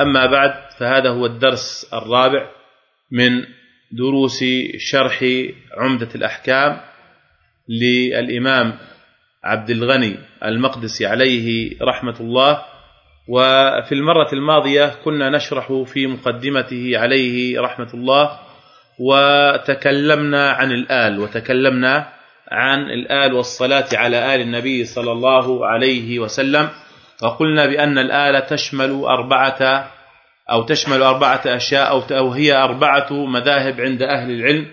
أما بعد فهذا هو الدرس الرابع من دروس شرح عمدة الأحكام للإمام عبد الغني المقدسي عليه رحمة الله. وفي المرة الماضية كنا نشرح في مقدمته عليه رحمة الله وتكلمنا عن الآل وتكلمنا عن الآل والصلاة على آل النبي صلى الله عليه وسلم. وقلنا بأن الآلة تشمل أربعة أو تشمل أربعة أشياء أو هي أربعة مذاهب عند أهل العلم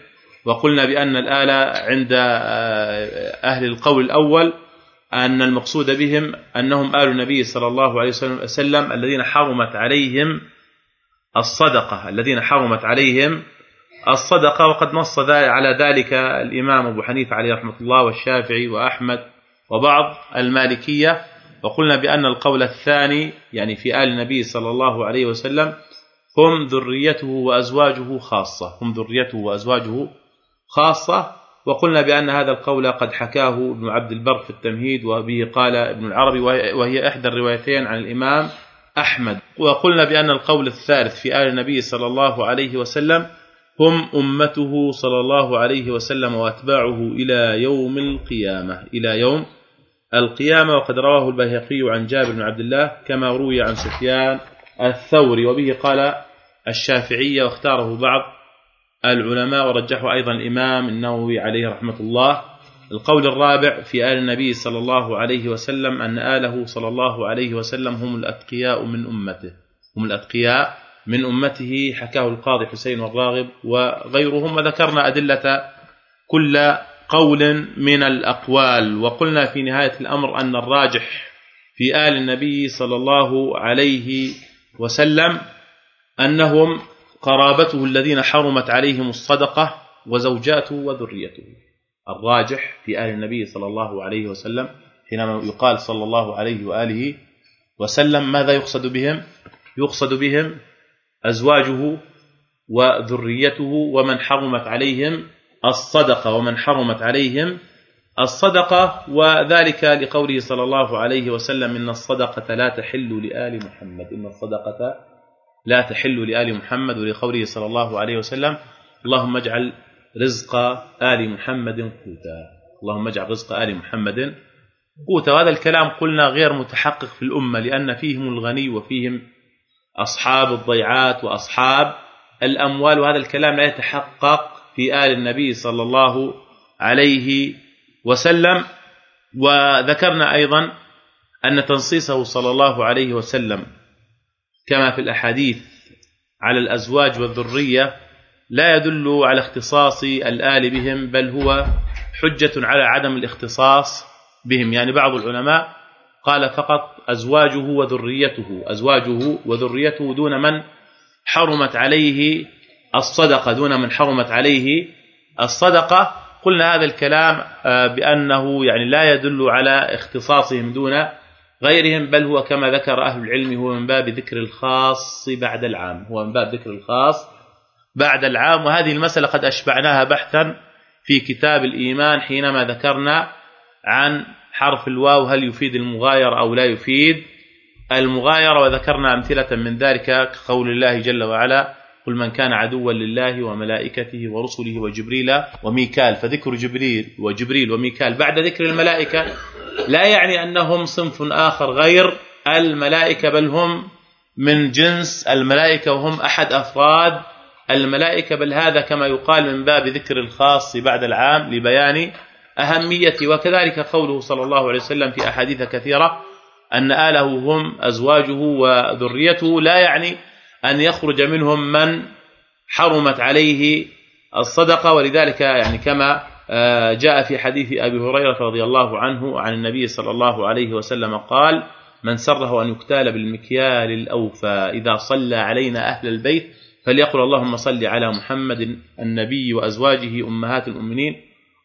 وقلنا بأن الآلة عند أهل القول الأول أن المقصود بهم أنهم آل النبي صلى الله عليه وسلم الذين حرمت عليهم الصدقة الذين حرمت عليهم الصدقة وقد نص على ذلك الإمام أبو حنيفة عليه رحمة الله والشافعي وأحمد وبعض المالكية. وقلنا بأن القول الثاني يعني في آل النبي صلى الله عليه وسلم هم ذريته وأزواجه خاصة هم ذريته وأزواجه خاصة وقلنا بأن هذا القول قد حكاه ابن عبد البر في التمهيد وبه قال ابن العربي وهي إحدى الروايتين عن الإمام أحمد. وقلنا بأن القول الثالث في آل النبي صلى الله عليه وسلم هم أمته صلى الله عليه وسلم وأتباعه إلى يوم القيامة إلى يوم القيامة وقد رواه البيهقي عن جابر بن عبد الله كما روي عن سفيان الثوري وبه قال الشافعية واختاره بعض العلماء ورجحه أيضا الإمام النووي عليه رحمة الله. القول الرابع في آل النبي صلى الله عليه وسلم أن آله صلى الله عليه وسلم هم الأتقياء من أمته. هم الأتقياء من أمته حكاه القاضي حسين والراغب وغيرهم وذكرنا أدلة كل قول من الأقوال. وقلنا في نهاية الأمر أن الراجح في آل النبي صلى الله عليه وسلم أنهم قرابته الذين حرمت عليهم الصدقة وزوجاته وذريته. الراجح في آل النبي صلى الله عليه وسلم حينما يقال صلى الله عليه وآله وسلم ماذا يقصد بهم؟ يقصد بهم أزواجه وذريته ومن حرمت عليهم الصدقة ومن حرمت عليهم الصدقة وذلك لقوله صلى الله عليه وسلم إن الصدقة لا تحل لآل محمد. إن الصدقة لا تحل لآل محمد ولقوله صلى الله عليه وسلم اللهم اجعل رزق آل محمد قوتا. اللهم اجعل رزق آل محمد قوتا. وهذا الكلام قلنا غير متحقق في الأمة لأن فيهم الغني وفيهم أصحاب الضيعات وأصحاب الأموال وهذا الكلام لا يتحقق في آل النبي صلى الله عليه وسلم. وذكرنا أيضا أن تنصيصه صلى الله عليه وسلم كما في الأحاديث على الأزواج والذرية لا يدل على اختصاص الآل بهم بل هو حجة على عدم الاختصاص بهم. يعني بعض العلماء قال فقط أزواجه وذريته أزواجه وذريته دون من حرمت عليه الصدقة دون من حرمت عليه الصدقة. قلنا هذا الكلام آه، بأنه يعني لا يدل على اختصاصهم دون غيرهم بل هو كما ذكر أهل العلم هو من باب ذكر الخاص بعد العام هو من باب ذكر الخاص بعد العام. وهذه المسألة قد أشبعناها بحثا في كتاب الإيمان حينما ذكرنا عن حرف الواو هل يفيد المغايرة أو لا يفيد المغايرة وذكرنا أمثلة من ذلك كقول الله جل وعلا قل من كان عدوا لله وملائكته ورسله وجبريل وميكال فذكر جبريل وجبريل وميكال بعد ذكر الملائكة لا يعني أنهم صنف آخر غير الملائكة بل هم من جنس الملائكة وهم أحد أفراد الملائكة بل هذا كما يقال من باب ذكر الخاص بعد العام لبيان أهمية وكذلك قوله صلى الله عليه وسلم في أحاديث كثيرة أن آله هم أزواجه وذريته لا يعني أن يخرج منهم من حرمت عليه الصدقة ولذلك يعني كما آه، جاء في حديث أبي هريرة رضي الله عنه عن النبي صلى الله عليه وسلم قال من سره أن يكتال بالمكيال الأوفى إذا صلى علينا أهل البيت فليقل اللهم صل على محمد النبي وأزواجه أمهات المؤمنين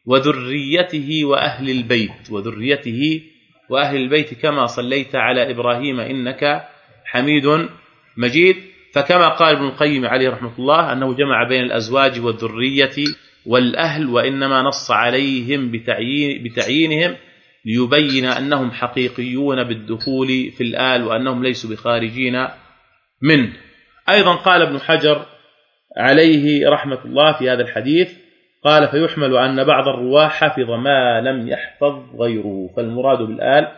وذريته وأهل البيت. وذريته وأهل البيت كما صليت على إبراهيم إنك حميد مجيد. فكما قال ابن القيم عليه رحمة الله أنه جمع بين الأزواج والذرية والأهل وإنما نص عليهم بتعيين بتعيينهم ليبين أنهم حقيقيون بالدخول في الآل وأنهم ليسوا بخارجين منه. أيضا قال ابن حجر عليه رحمة الله في هذا الحديث قال فيحمل أن بعض الرواه حفظ ما لم يحفظ غيره فالمراد بالآل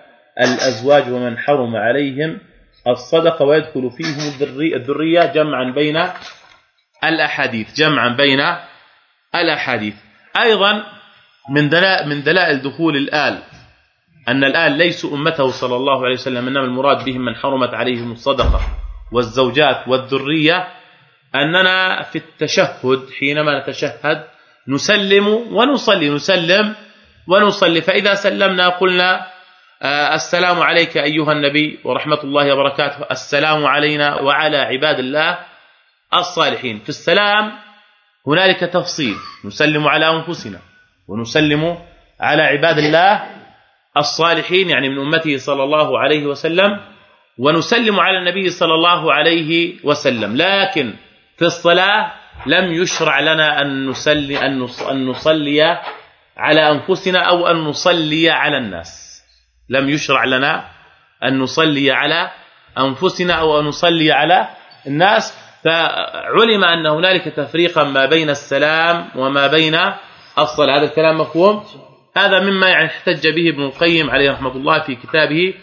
الأزواج ومن حرم عليهم الصدقة ويدخل فيهم الذرية جمعا بين الأحاديث جمعا بين الأحاديث. أيضا من دلائل من دلائل دخول الآل أن الآل ليسوا أمته صلى الله عليه وسلم إنما المراد بهم من حرمت عليهم الصدقة والزوجات والذرية. أننا في التشهد حينما نتشهد نسلم ونصلي نسلم ونصلي. فإذا سلمنا قلنا السلام عليك أيها النبي ورحمة الله وبركاته. السلام علينا وعلى عباد الله الصالحين. في السلام هنالك تفصيل. نسلم على أنفسنا ونسلم على عباد الله الصالحين يعني من أمته صلى الله عليه وسلم ونسلم على النبي صلى الله عليه وسلم. لكن في الصلاة لم يشرع لنا أن نصلي أن نصلي على أنفسنا أو أن نصلي على الناس. لم يشرع لنا أن نصلي على أنفسنا أو أن نصلي على الناس. فعلم أن هنالك تفريقا ما بين السلام وما بين الصلاة هذا الكلام مفهوم؟ هذا مما يعني احتج به ابن القيم عليه رحمة الله في كتابه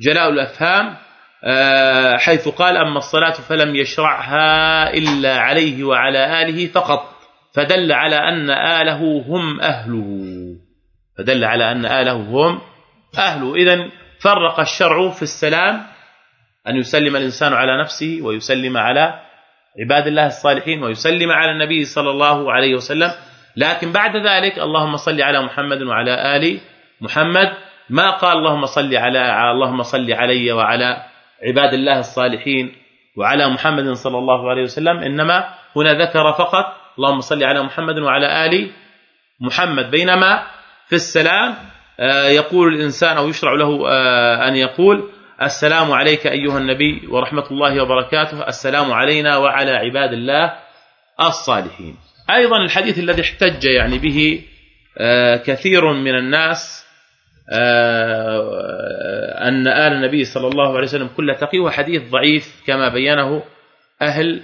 جلاء الأفهام آه، حيث قال أما الصلاة فلم يشرعها إلا عليه وعلى آله فقط فدل على أن آله هم أهله. فدل على أن آله هم أهله. اذا فرق الشرع في السلام أن يسلم الإنسان على نفسه ويسلم على عباد الله الصالحين ويسلم على النبي صلى الله عليه وسلم. لكن بعد ذلك اللهم صل على محمد وعلى آل محمد. ما قال اللهم صل على اللهم صل علي وعلى عباد الله الصالحين وعلى محمد صلى الله عليه وسلم. إنما هنا ذكر فقط اللهم صل على محمد وعلى آل محمد. بينما في السلام يقول الإنسان أو يشرع له آه، أن يقول السلام عليك أيها النبي ورحمة الله وبركاته السلام علينا وعلى عباد الله الصالحين. أيضا الحديث الذي احتج يعني به آه، كثير من الناس أن آل النبي صلى الله عليه وسلم كل تقي هو حديث ضعيف كما بينه أهل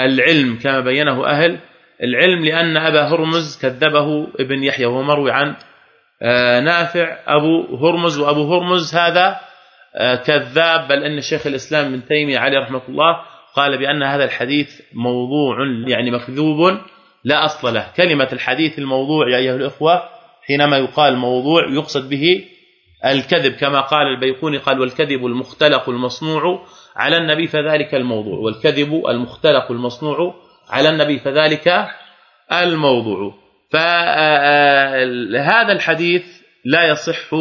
العلم كما بينه أهل العلم لأن أبا هرمز كذبه ابن يحيى وهو مروي عن آه، نافع أبو هرمز وأبو هرمز هذا آه، كذاب بل أن شيخ الإسلام ابن تيمية عليه رحمة الله قال بأن هذا الحديث موضوع يعني مكذوب لا أصل له. كلمة الحديث الموضوع يا أيها الإخوة حينما يقال موضوع يقصد به الكذب كما قال البيقوني قال والكذب المختلق المصنوع على النبي فذلك الموضوع. والكذب المختلق المصنوع على النبي فذلك الموضوع. فهذا الحديث لا يصح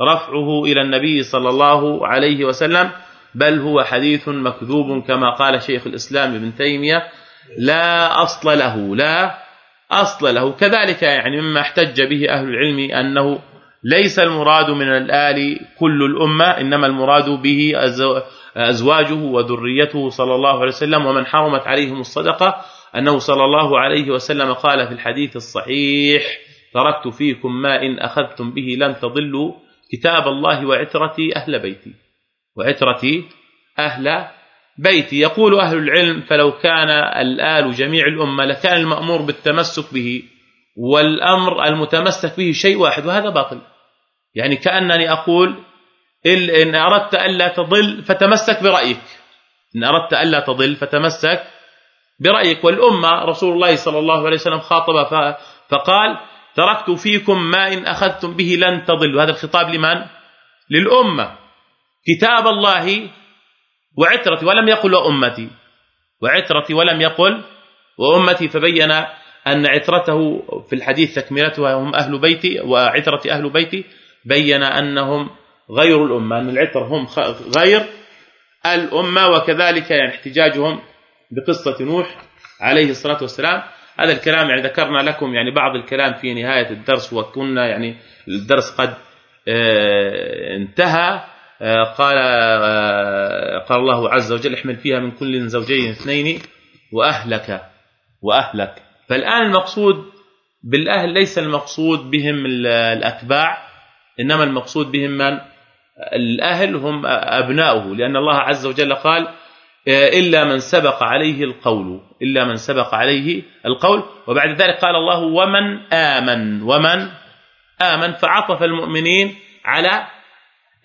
رفعه إلى النبي صلى الله عليه وسلم بل هو حديث مكذوب كما قال شيخ الإسلام ابن تيمية لا أصل له لا أصل له. كذلك يعني مما احتج به أهل العلم أنه ليس المراد من الآل كل الأمة إنما المراد به أزواجه وذريته صلى الله عليه وسلم ومن حرمت عليهم الصدقة أنه صلى الله عليه وسلم قال في الحديث الصحيح تركت فيكم ما إن أخذتم به لن تضلوا كتاب الله وعترتي أهل بيتي. وعترتي أهل بيتي. يقول أهل العلم فلو كان الآل جميع الأمة لكان المأمور بالتمسك به والأمر المتمسك به شيء واحد وهذا باطل. يعني كأنني أقول إن أردت ألا تضل فتمسك برأيك. إن أردت ألا تضل فتمسك برأيك والأمة رسول الله صلى الله عليه وسلم خاطب فقال تركت فيكم ما إن أخذتم به لن تضلوا. هذا الخطاب لمن؟ للأمة. كتاب الله وعترتي ولم يقل وامتي وعترتي ولم يقل وامتي فبين أن عترته في الحديث تكملتها هم أهل بيتي وعترتي أهل بيتي بين أنهم غير الأمة أن العتر هم غير الأمة وكذلك يعني احتجاجهم بقصة نوح عليه الصلاة والسلام. هذا الكلام يعني ذكرنا لكم يعني بعض الكلام في نهاية الدرس وكنا يعني الدرس قد آه، انتهى. آه، قال آه، قال الله عز وجل احمل فيها من كل زوجين اثنين وأهلك وأهلك. فالآن المقصود بالأهل ليس المقصود بهم الأتباع إنما المقصود بهم من؟ الأهل هم أبناؤه لأن الله عز وجل قال إلا من سبق عليه القول إلا من سبق عليه القول. وبعد ذلك قال الله ومن آمن ومن آمن فعطف المؤمنين على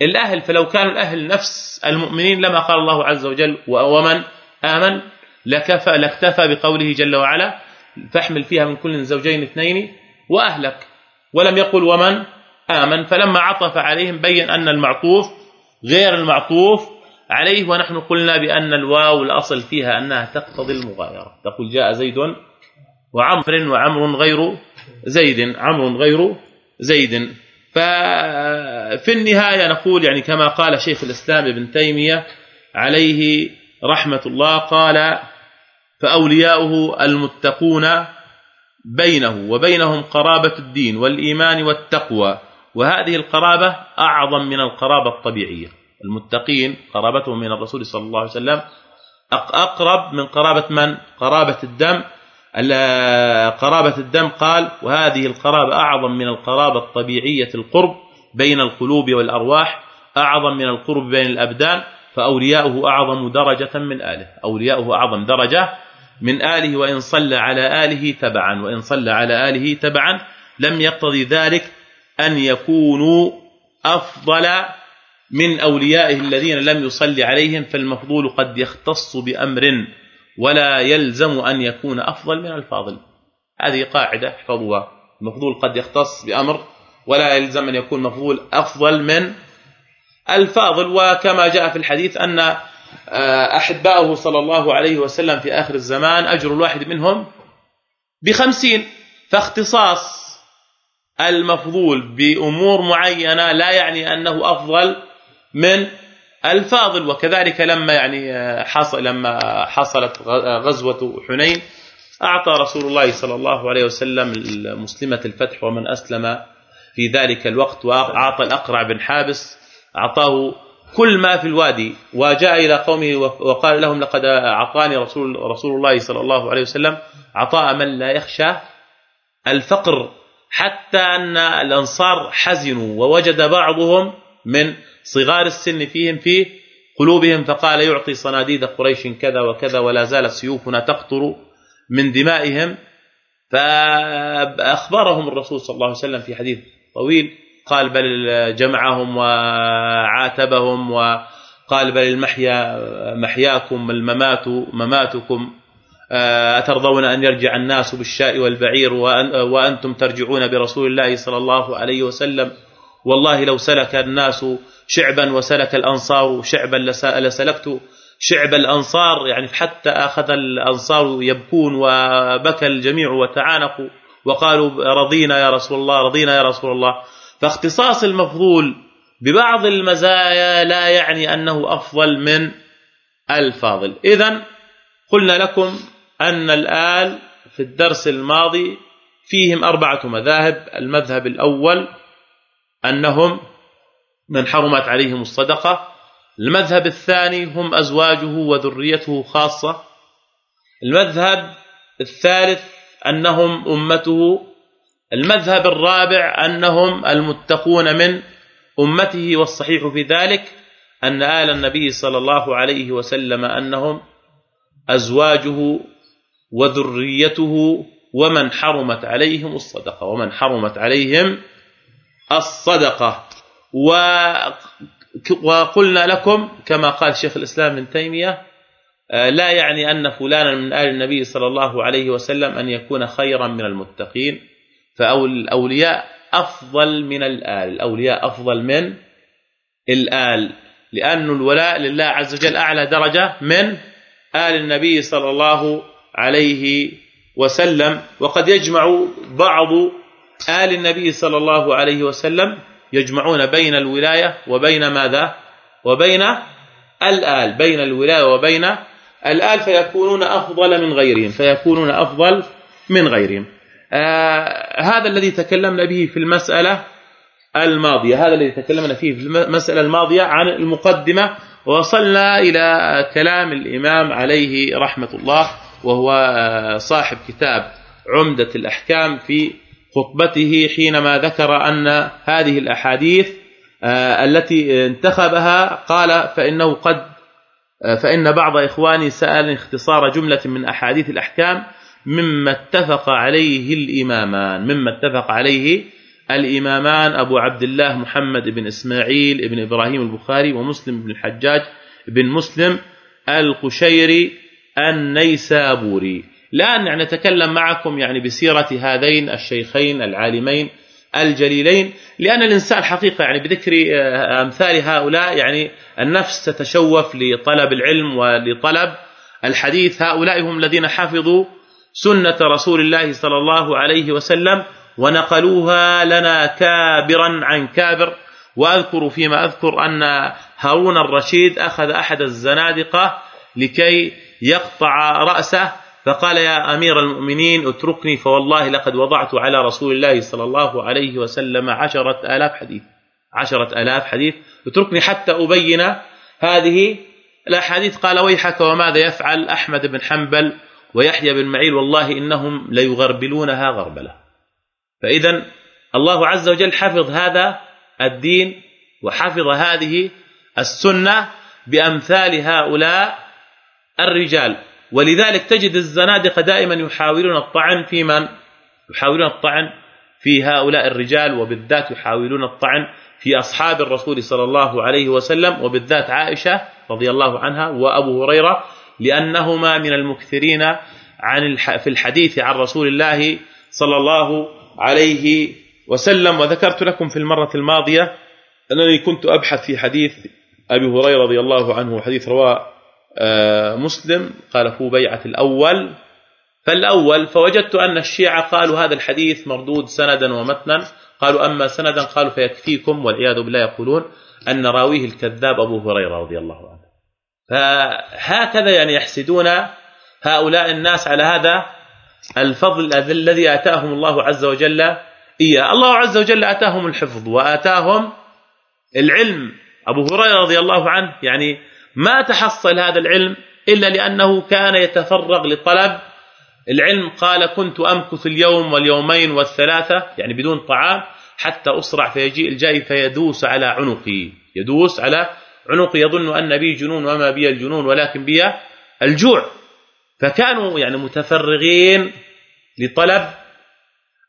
الأهل. فلو كانوا الأهل نفس المؤمنين لما قال الله عز وجل ومن آمن لكفى لاكتفى بقوله جل وعلا فاحمل فيها من كل زوجين اثنين وأهلك. ولم يقل ومن آمن فلما عطف عليهم بين أن المعطوف غير المعطوف عليه ونحن قلنا بأن الواو الأصل فيها أنها تقتضي المغايرة. تقول جاء زيد وعمر وعمر غير زيد عمر غير زيد. ففي النهاية نقول يعني كما قال شيخ الإسلام ابن تيمية عليه رحمة الله قال فأولياؤه المتقون بينه وبينهم قرابة الدين والإيمان والتقوى وهذه القرابة أعظم من القرابة الطبيعية. المتقين قرابتهم من الرسول صلى الله عليه وسلم. أقرب من قرابة من؟ قرابة الدم. قرابة الدم قال وهذه القرابة أعظم من القرابة الطبيعية القرب بين القلوب والأرواح أعظم من القرب بين الأبدان فأولياؤه أعظم درجة من آله. أولياؤه أعظم درجة من آله وإن صلى على آله تبعا وإن صلى على آله تبعا لم يقتضي ذلك أن يكونوا أفضل من أوليائه الذين لم يصلي عليهم فالمفضول قد يختص بأمر ولا يلزم أن يكون أفضل من الفاضل. هذه قاعدة احفظوها المفضول قد يختص بأمر ولا يلزم أن يكون مفضول أفضل من الفاضل. وكما جاء في الحديث أن آه، أحباؤه صلى الله عليه وسلم في آخر الزمان أجر الواحد منهم بخمسين. فاختصاص المفضول بأمور معينة لا يعني أنه أفضل من الفاضل وكذلك لما يعني حصل لما حصلت غزوة حنين أعطى رسول الله صلى الله عليه وسلم مسلمه الفتح ومن أسلم في ذلك الوقت وأعطى الأقرع بن حابس أعطاه كل ما في الوادي وجاء إلى قومه وقال لهم لقد أعطاني رسول رسول الله صلى الله عليه وسلم عطاء من لا يخشى الفقر حتى أن الأنصار حزنوا ووجد بعضهم من صغار السن فيهم في قلوبهم فقال يعطي صناديد قريش كذا وكذا ولا زالت سيوفنا تقطر من دمائهم. فأخبرهم الرسول صلى الله عليه وسلم في حديث طويل قال بل جمعهم وعاتبهم وقال بل المحيا محياكم الممات مماتكم أترضون أن يرجع الناس بالشاء والبعير وأنتم ترجعون برسول الله صلى الله عليه وسلم؟ والله لو سلك الناس شعبا وسلك الأنصار شعبا لسلكت شعب الأنصار يعني حتى أخذ الأنصار يبكون وبكى الجميع وتعانقوا وقالوا رضينا يا رسول الله رضينا يا رسول الله. فاختصاص المفضول ببعض المزايا لا يعني أنه أفضل من الفاضل. اذا قلنا لكم أن الآل في الدرس الماضي فيهم أربعة مذاهب. المذهب الأول أنهم من حرمت عليهم الصدقة. المذهب الثاني هم أزواجه وذريته خاصة. المذهب الثالث أنهم أمته. المذهب الرابع أنهم المتقون من أمته والصحيح في ذلك أن آل النبي صلى الله عليه وسلم أنهم أزواجه وذريته ومن حرمت عليهم الصدقة ومن حرمت عليهم الصدقة. وقلنا لكم كما قال شيخ الإسلام ابن تيمية آه، لا يعني أن فلانا من آل النبي صلى الله عليه وسلم أن يكون خيرا من المتقين. فالاولياء أفضل من الآل الأولياء أفضل من الآل لأن الولاء لله عز وجل أعلى درجة من آل النبي صلى الله عليه وسلم. وقد يجمع بعض آل النبي صلى الله عليه وسلم يجمعون بين الولاية وبين ماذا؟ وبين الآل بين الولاية وبين الآل فيكونون أفضل من غيرهم فيكونون أفضل من غيرهم. آه هذا الذي تكلمنا به في المسألة الماضية هذا الذي تكلمنا فيه في المساله الماضية عن المقدمة وصلنا إلى كلام الإمام عليه رحمة الله وهو صاحب كتاب عمدة الأحكام في خطبته حينما ذكر أن هذه الأحاديث آه، التي انتخبها قال فإنه قد آه، فإن بعض إخواني سأل اختصار جملة من أحاديث الأحكام مما اتفق عليه الإمامان. مما اتفق عليه الإمامان أبو عبد الله محمد بن إسماعيل بن إبراهيم البخاري ومسلم بن الحجاج بن مسلم القشيري النيسابوري. يعني نتكلم معكم يعني بسيرة هذين الشيخين العالمين الجليلين لأن الإنسان حقيقة يعني بذكر آه، أمثال هؤلاء يعني النفس تتشوف لطلب العلم ولطلب الحديث. هؤلاء هم الذين حفظوا سنة رسول الله صلى الله عليه وسلم ونقلوها لنا كابرا عن كابر. وأذكر فيما أذكر أن هارون الرشيد أخذ أحد الزنادقة لكي يقطع رأسه فقال يا أمير المؤمنين اتركني فوالله لقد وضعت على رسول الله صلى الله عليه وسلم عشرة آلاف حديث. عشرة آلاف حديث. اتركني حتى أبين هذه الأحاديث. قال ويحك وماذا يفعل أحمد بن حنبل ويحيى بن معين. والله إنهم ليغربلونها غربلة. فإذا الله عز وجل حفظ هذا الدين وحفظ هذه السنة بأمثال هؤلاء الرجال. ولذلك تجد الزنادقة دائما يحاولون الطعن في من؟ يحاولون الطعن في هؤلاء الرجال وبالذات يحاولون الطعن في أصحاب الرسول صلى الله عليه وسلم وبالذات عائشة رضي الله عنها وأبو هريرة لأنهما من المكثرين عن في الحديث عن رسول الله صلى الله عليه وسلم. وذكرت لكم في المرة الماضية أنني كنت أبحث في حديث أبي هريرة رضي الله عنه حديث رواه مسلم قال هو بيعة الأول. فالأول فوجدت أن الشيعة قالوا هذا الحديث مردود سندا ومتنا. قالوا أما سندا قالوا فيكفيكم والعياذ بالله يقولون أن راويه الكذاب أبو هريرة رضي الله عنه. فهكذا يعني يحسدون هؤلاء الناس على هذا الفضل الذي آتاهم الله عز وجل إياه. الله عز وجل آتاهم الحفظ وآتاهم العلم. أبو هريرة رضي الله عنه يعني ما تحصل هذا العلم إلا لأنه كان يتفرغ لطلب العلم قال كنت أمكث اليوم واليومين والثلاثة يعني بدون طعام حتى أسرع فيجيء الجاي فيدوس على عنقي. يدوس على عنقي يظن أن بي جنون وما بي الجنون ولكن بي الجوع. فكانوا يعني متفرغين لطلب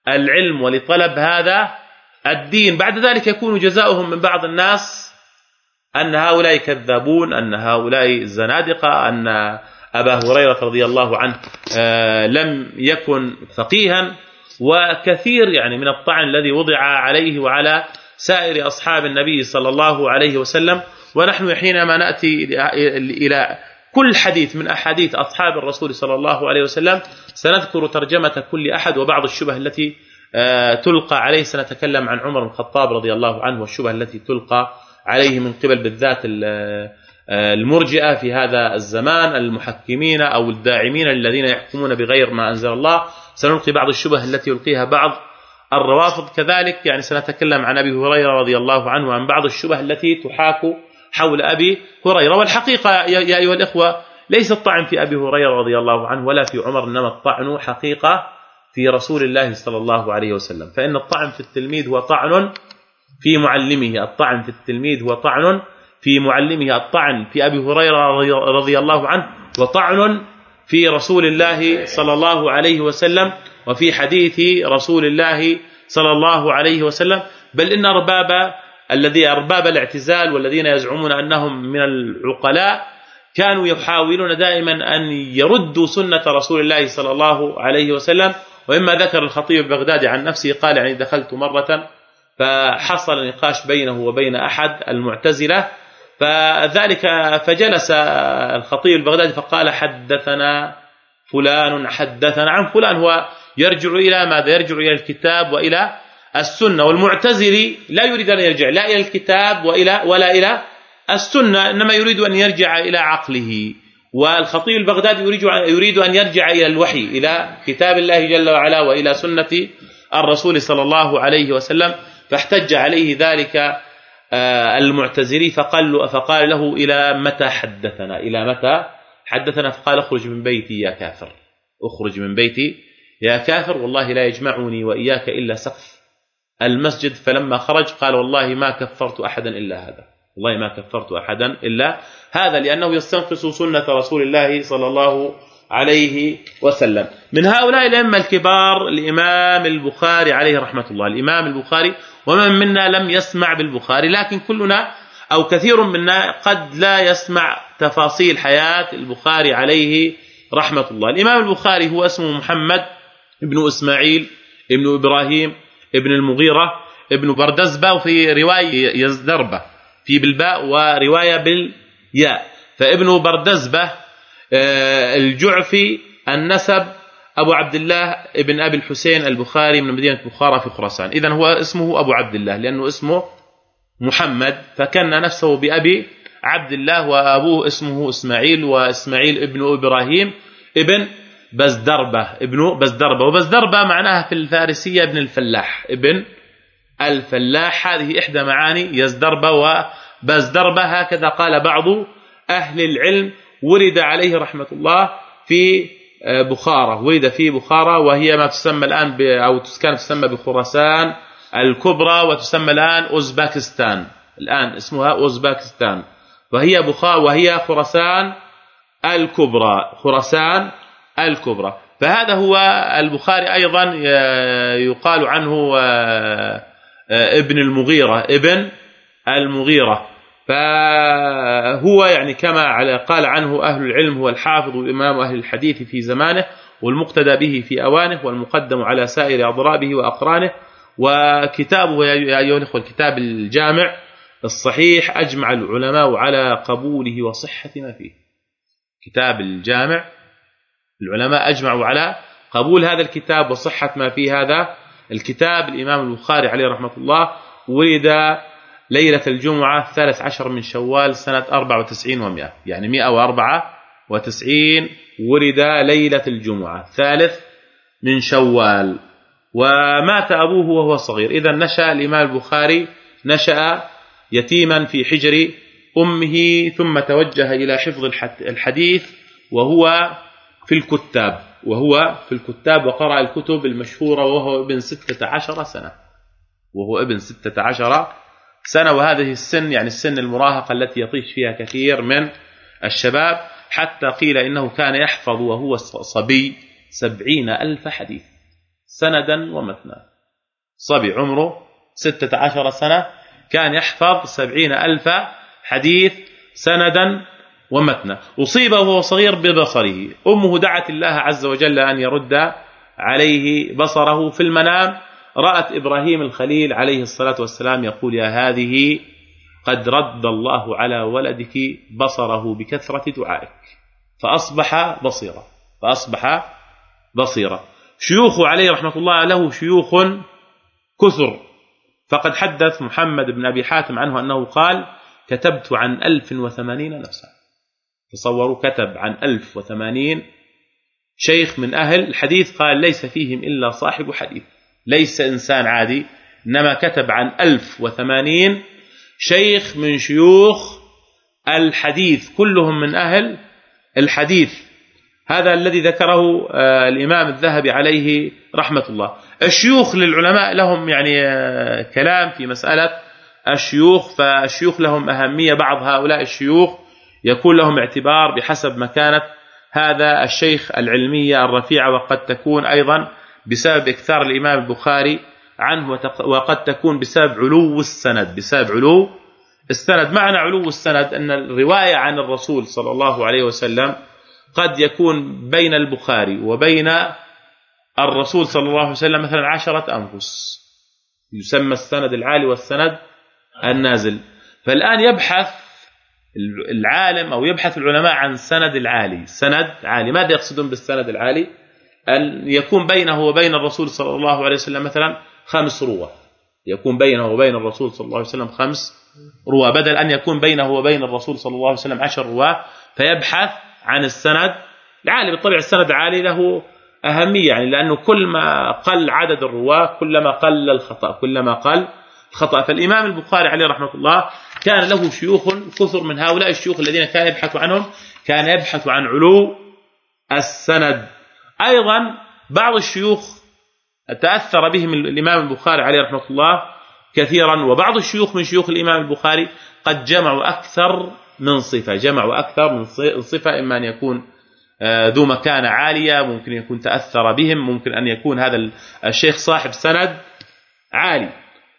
العلم ولطلب هذا الدين. بعد ذلك يكون جزاؤهم من بعض الناس أن هؤلاء كذابون أن هؤلاء زنادقة أن أبا هريرة رضي الله عنه آه، لم يكن فقيها وكثير يعني من الطعن الذي وضع عليه وعلى سائر أصحاب النبي صلى الله عليه وسلم. ونحن حينما نأتي إلى كل حديث من أحاديث أصحاب الرسول صلى الله عليه وسلم سنذكر ترجمة كل أحد وبعض الشبه التي آه، تلقى عليه. سنتكلم عن عمر بن الخطاب رضي الله عنه والشبه التي تلقى عليه من قبل بالذات المرجئة في هذا الزمان المحكمين أو الداعمين الذين يحكمون بغير ما أنزل الله. سنلقي بعض الشبه التي يلقيها بعض الروافض. كذلك يعني سنتكلم عن أبي هريرة رضي الله عنه وعن بعض الشبه التي تحاك حول أبي هريرة. والحقيقة يا أيها الإخوة ليس الطعن في أبي هريرة رضي الله عنه ولا في عمر إنما الطعن حقيقة في رسول الله صلى الله عليه وسلم. فإن الطعن في التلميذ هو طعن في معلمه الطعن في التلميذ هو طعن في معلمه الطعن في أبي هريرة رضي الله عنه وطعن في رسول الله صلى الله عليه وسلم وفي حديث رسول الله صلى الله عليه وسلم. بل إن أرباب الذي أرباب الاعتزال والذين يزعمون أنهم من العقلاء كانوا يحاولون دائما أن يردوا سنة رسول الله صلى الله عليه وسلم. وإما ذكر الخطيب البغدادي عن نفسه قال يعني دخلت مرة فحصل نقاش بينه وبين أحد المعتزلة فذلك فجلس الخطيب البغدادي فقال حدثنا فلان حدثنا عن فلان. هو يرجع إلى ماذا؟ يرجع إلى الكتاب وإلى السنة والمعتزلي لا يريد أن يرجع لا إلى الكتاب وإلى ولا إلى السنة إنما يريد أن يرجع إلى عقله. والخطيب البغدادي يريد يريد أن يرجع إلى الوحي إلى كتاب الله جل وعلا وإلى سنة الرسول صلى الله عليه وسلم. فاحتج عليه ذلك آه، المعتزلي فقال له فقال له إلى متى حدثنا؟ إلى متى حدثنا؟ فقال اخرج من بيتي يا كافر. اخرج من بيتي يا كافر والله لا يجمعني وإياك إلا سقف المسجد. فلما خرج قال والله ما كفرت أحدا إلا هذا. والله ما كفرت أحدا إلا هذا لأنه يستنقص سنة رسول الله صلى الله عليه وسلم. من هؤلاء الأئمة الكبار الإمام البخاري عليه رحمة الله. الإمام البخاري ومن منا لم يسمع بالبخاري لكن كلنا أو كثير منا قد لا يسمع تفاصيل حياة البخاري عليه رحمة الله. الإمام البخاري هو اسمه محمد ابن إسماعيل ابن إبراهيم ابن المغيرة ابن بردزبة وفي رواية يزدربة في بالباء ورواية بالياء. فابن بردزبة آه، الجعفي النسب أبو عبد الله ابن أبي الحسين البخاري من مدينة بخارى في خراسان. اذا هو اسمه أبو عبد الله لأنه اسمه محمد فكن نفسه بأبي عبد الله وأبوه اسمه إسماعيل وإسماعيل ابن إبراهيم ابن بزدربة ابن بزدربة. وبزدربة معناها في الفارسية ابن الفلاح ابن الفلاح. هذه إحدى معاني يزدربة وبزدربة. هكذا قال بعض أهل العلم ولد عليه رحمة الله في بخارى ولد في بخارى وهي ما تسمى الآن أو كانت تسمى بخراسان الكبرى وتسمى الآن أوزباكستان. الآن اسمها أوزباكستان. وهي بخارى وهي خراسان الكبرى. خراسان الكبرى. فهذا هو البخاري أيضا آه، يقال عنه آه، ابن المغيرة ابن المغيرة. فهو يعني كما قال عنه أهل العلم هو الحافظ والامام أهل الحديث في زمانه والمقتدى به في أوانه والمقدم على سائر أضرابه وأقرانه وكتابه يا أيها الإخوة الكتاب الجامع الصحيح أجمع العلماء على قبوله وصحة ما فيه. كتاب الجامع العلماء أجمعوا على قبول هذا الكتاب وصحة ما في هذا الكتاب. الإمام البخاري عليه رحمة الله ولد ليلة الجمعة الثالث عشر من شوال سنة 94 و100 يعني 194 ولد ليلة الجمعة الثالث من شوال. ومات أبوه وهو صغير. إذا نشأ الإمام البخاري نشأ يتيما في حجر أمه ثم توجه إلى حفظ الحديث وهو في الكتاب. وهو في الكتاب وقرأ الكتب المشهورة وهو ابن ستة عشر سنة. وهو ابن ستة عشر سنة وهذه السن يعني السن المراهقة التي يطيش فيها كثير من الشباب حتى قيل إنه كان يحفظ وهو صبي سبعين ألف حديث سندا ومتنا. صبي عمره ستة عشر سنة كان يحفظ سبعين ألف حديث سندا ومتنا. أصيب وهو صغير ببصره. أمه دعت الله عز وجل أن يرد عليه بصره في المنام. رأت إبراهيم الخليل عليه الصلاة والسلام يقول يا هذه قد رد الله على ولدك بصره بكثرة دعائك. فأصبح بصيرا فأصبح بصيرا. شيوخ عليه رحمة الله له شيوخ كثر. فقد حدث محمد بن أبي حاتم عنه أنه قال كتبت عن ألف وثمانين نفسا. تصوروا كتب عن ألف وثمانين شيخ من أهل الحديث قال ليس فيهم إلا صاحب حديث. ليس إنسان عادي. إنما كتب عن 1080 شيخ من شيوخ الحديث كلهم من أهل الحديث. هذا الذي ذكره آه، الإمام الذهبي عليه رحمة الله. الشيوخ للعلماء لهم يعني آه، كلام في مسألة الشيوخ فالشيوخ لهم أهمية. بعض هؤلاء الشيوخ يكون لهم اعتبار بحسب مكانة هذا الشيخ العلمية الرفيعة وقد تكون أيضا بسبب إكثار الإمام البخاري عنه وقد تكون بسبب علو السند بسبب علو السند. معنى علو السند أن الرواية عن الرسول صلى الله عليه وسلم قد يكون بين البخاري وبين الرسول صلى الله عليه وسلم مثلا عشرة أنفس. يسمى السند العالي والسند النازل. فالآن يبحث العالم أو يبحث العلماء عن سند العالي. سند عالي. ماذا يقصدون بالسند العالي؟ أن يكون بينه وبين الرسول صلى الله عليه وسلم مثلا خمس روة يكون بينه وبين الرسول صلى الله عليه وسلم خمس رواه بدل أن يكون بينه وبين الرسول صلى الله عليه وسلم عشر رواه فيبحث عن السند العالي. بالطبع السند عالي له أهمية يعني لأنه كل ما قل عدد الرواه كلما قل الخطأ كلما قل الخطأ. فالإمام البخاري عليه رحمة الله كان له شيوخ كثر من هؤلاء الشيوخ الذين كان يبحث عنهم كان يبحث عن علو السند. أيضا بعض الشيوخ تأثر بهم الإمام البخاري عليه رحمة الله كثيرا وبعض الشيوخ من شيوخ الإمام البخاري قد جمعوا أكثر من صفة جمعوا أكثر من صفة إما أن يكون آه، ذو مكانة عالية ممكن يكون تأثر بهم ممكن أن يكون هذا الشيخ صاحب سند عالي.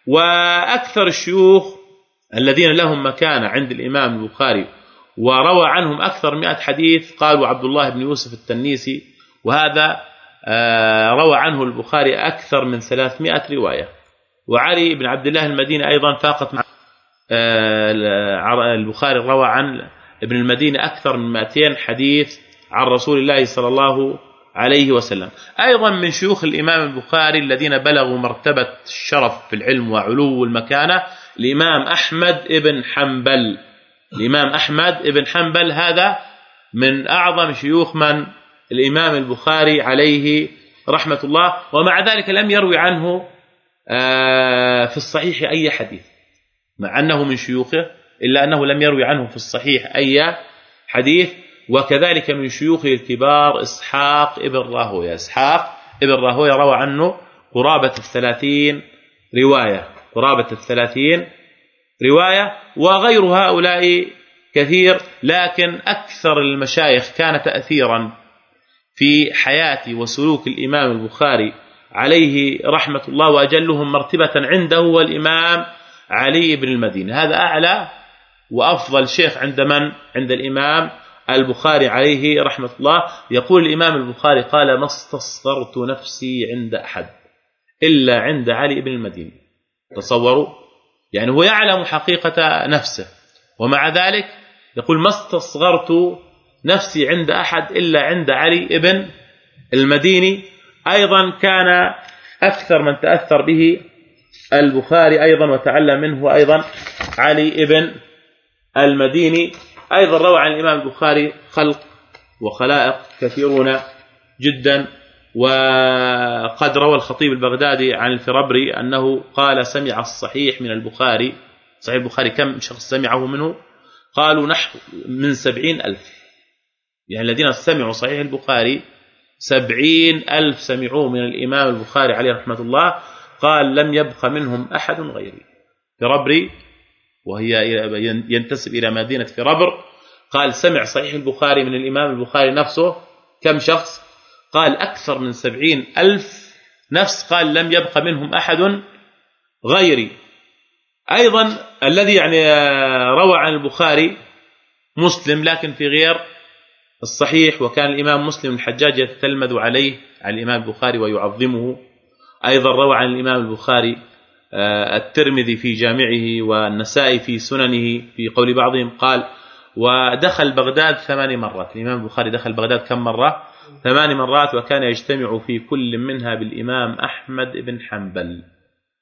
وأكثر الشيوخ الذين لهم مكانة عند الإمام البخاري وروى عنهم أكثر من 100 حديث قالوا عبد الله بن يوسف التنيسي وهذا آه، روى عنه البخاري أكثر من 300 رواية. وعلي بن عبد الله المديني أيضا فاقت مع آه، البخاري روى عن ابن المديني أكثر من 200 حديث عن رسول الله صلى الله عليه وسلم. أيضا من شيوخ الإمام البخاري الذين بلغوا مرتبة الشرف في العلم وعلو المكانة الإمام أحمد ابن حنبل. الإمام أحمد ابن حنبل هذا من أعظم شيوخ من الإمام البخاري عليه رحمة الله ومع ذلك لم يروي عنه آه، في الصحيح أي حديث مع أنه من شيوخه إلا أنه لم يروي عنه في الصحيح أي حديث وكذلك من شيوخه الكبار إسحاق ابن راهوية. إسحاق ابن راهوية روى عنه قرابة الثلاثين رواية قرابة الثلاثين رواية وغير هؤلاء كثير لكن أكثر المشايخ كان تاثيرا في حياة وسلوك الإمام البخاري عليه رحمة الله وأجلهم مرتبة عنده هو الإمام علي بن المدينة. هذا أعلى وأفضل شيخ عند من؟ عند الإمام البخاري عليه رحمة الله. يقول الإمام البخاري قال ما استصغرت نفسي عند أحد إلا عند علي بن المديني تصوروا؟ يعني هو يعلم حقيقة نفسه. ومع ذلك يقول ما استصغرت نفسي عند أحد إلا عند علي بن المديني. أيضا كان أكثر من تأثر به البخاري أيضا وتعلم منه أيضا علي بن المديني. أيضا روى عن الإمام البخاري خلق وخلائق كثيرون جدا وقد روى الخطيب البغدادي عن الفربري أنه قال سمع الصحيح من البخاري. صحيح البخاري كم شخص سمعه منه؟ قالوا نحو من سبعين ألف. يعني الذين سمعوا صحيح البخاري سبعين ألف سمعوه من الإمام البخاري عليه رحمة الله قال لم يبق منهم أحد غيري. فربري وهي ينتسب إلى مدينة فربر قال سمع صحيح البخاري من الإمام البخاري نفسه كم شخص؟ قال أكثر من سبعين ألف نفس قال لم يبق منهم أحد غيري. أيضا الذي يعني روى عن البخاري مسلم لكن في غير الصحيح وكان الإمام مسلم الحجاج يتلمذ عليه على الإمام البخاري ويعظمه. أيضا روى عن الإمام البخاري آه، الترمذي في جامعه والنسائي في سننه في قول بعضهم قال ودخل بغداد ثمان مرات. الإمام البخاري دخل بغداد كم مرة؟ ثمان مرات وكان يجتمع في كل منها بالإمام أحمد بن حنبل.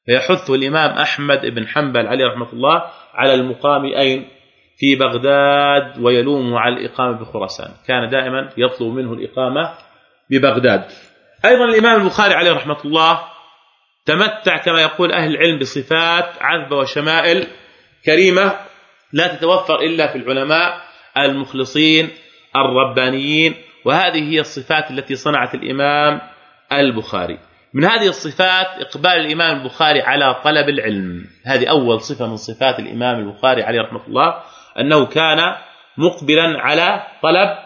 فيحث الإمام أحمد بن حنبل عليه رحمة الله على المقام أين؟ في بغداد ويلومه على الإقامة بخراسان. كان دائما يطلب منه الإقامة ببغداد. أيضا الإمام البخاري عليه رحمة الله تمتع كما يقول أهل العلم بصفات عذبة وشمائل كريمة لا تتوفر إلا في العلماء المخلصين الربانيين وهذه هي الصفات التي صنعت الإمام البخاري. من هذه الصفات إقبال الإمام البخاري على طلب العلم. هذه أول صفة من صفات الإمام البخاري عليه رحمة الله. أنه كان مقبلا على طلب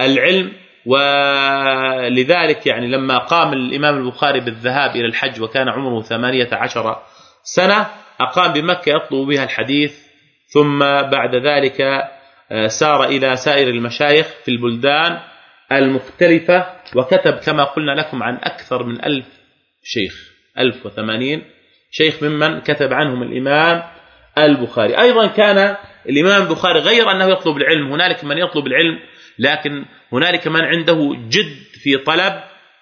العلم ولذلك يعني لما قام الإمام البخاري بالذهاب إلى الحج وكان عمره ثمانية عشر سنة أقام بمكة يطلب بها الحديث ثم بعد ذلك آه، سار إلى سائر المشايخ في البلدان المختلفة وكتب كما قلنا لكم عن أكثر من ألف شيخ ألف وثمانين شيخ ممن كتب عنهم الإمام البخاري. أيضا كان الإمام البخاري غير أنه يطلب العلم. هنالك من يطلب العلم لكن هنالك من عنده جد في طلب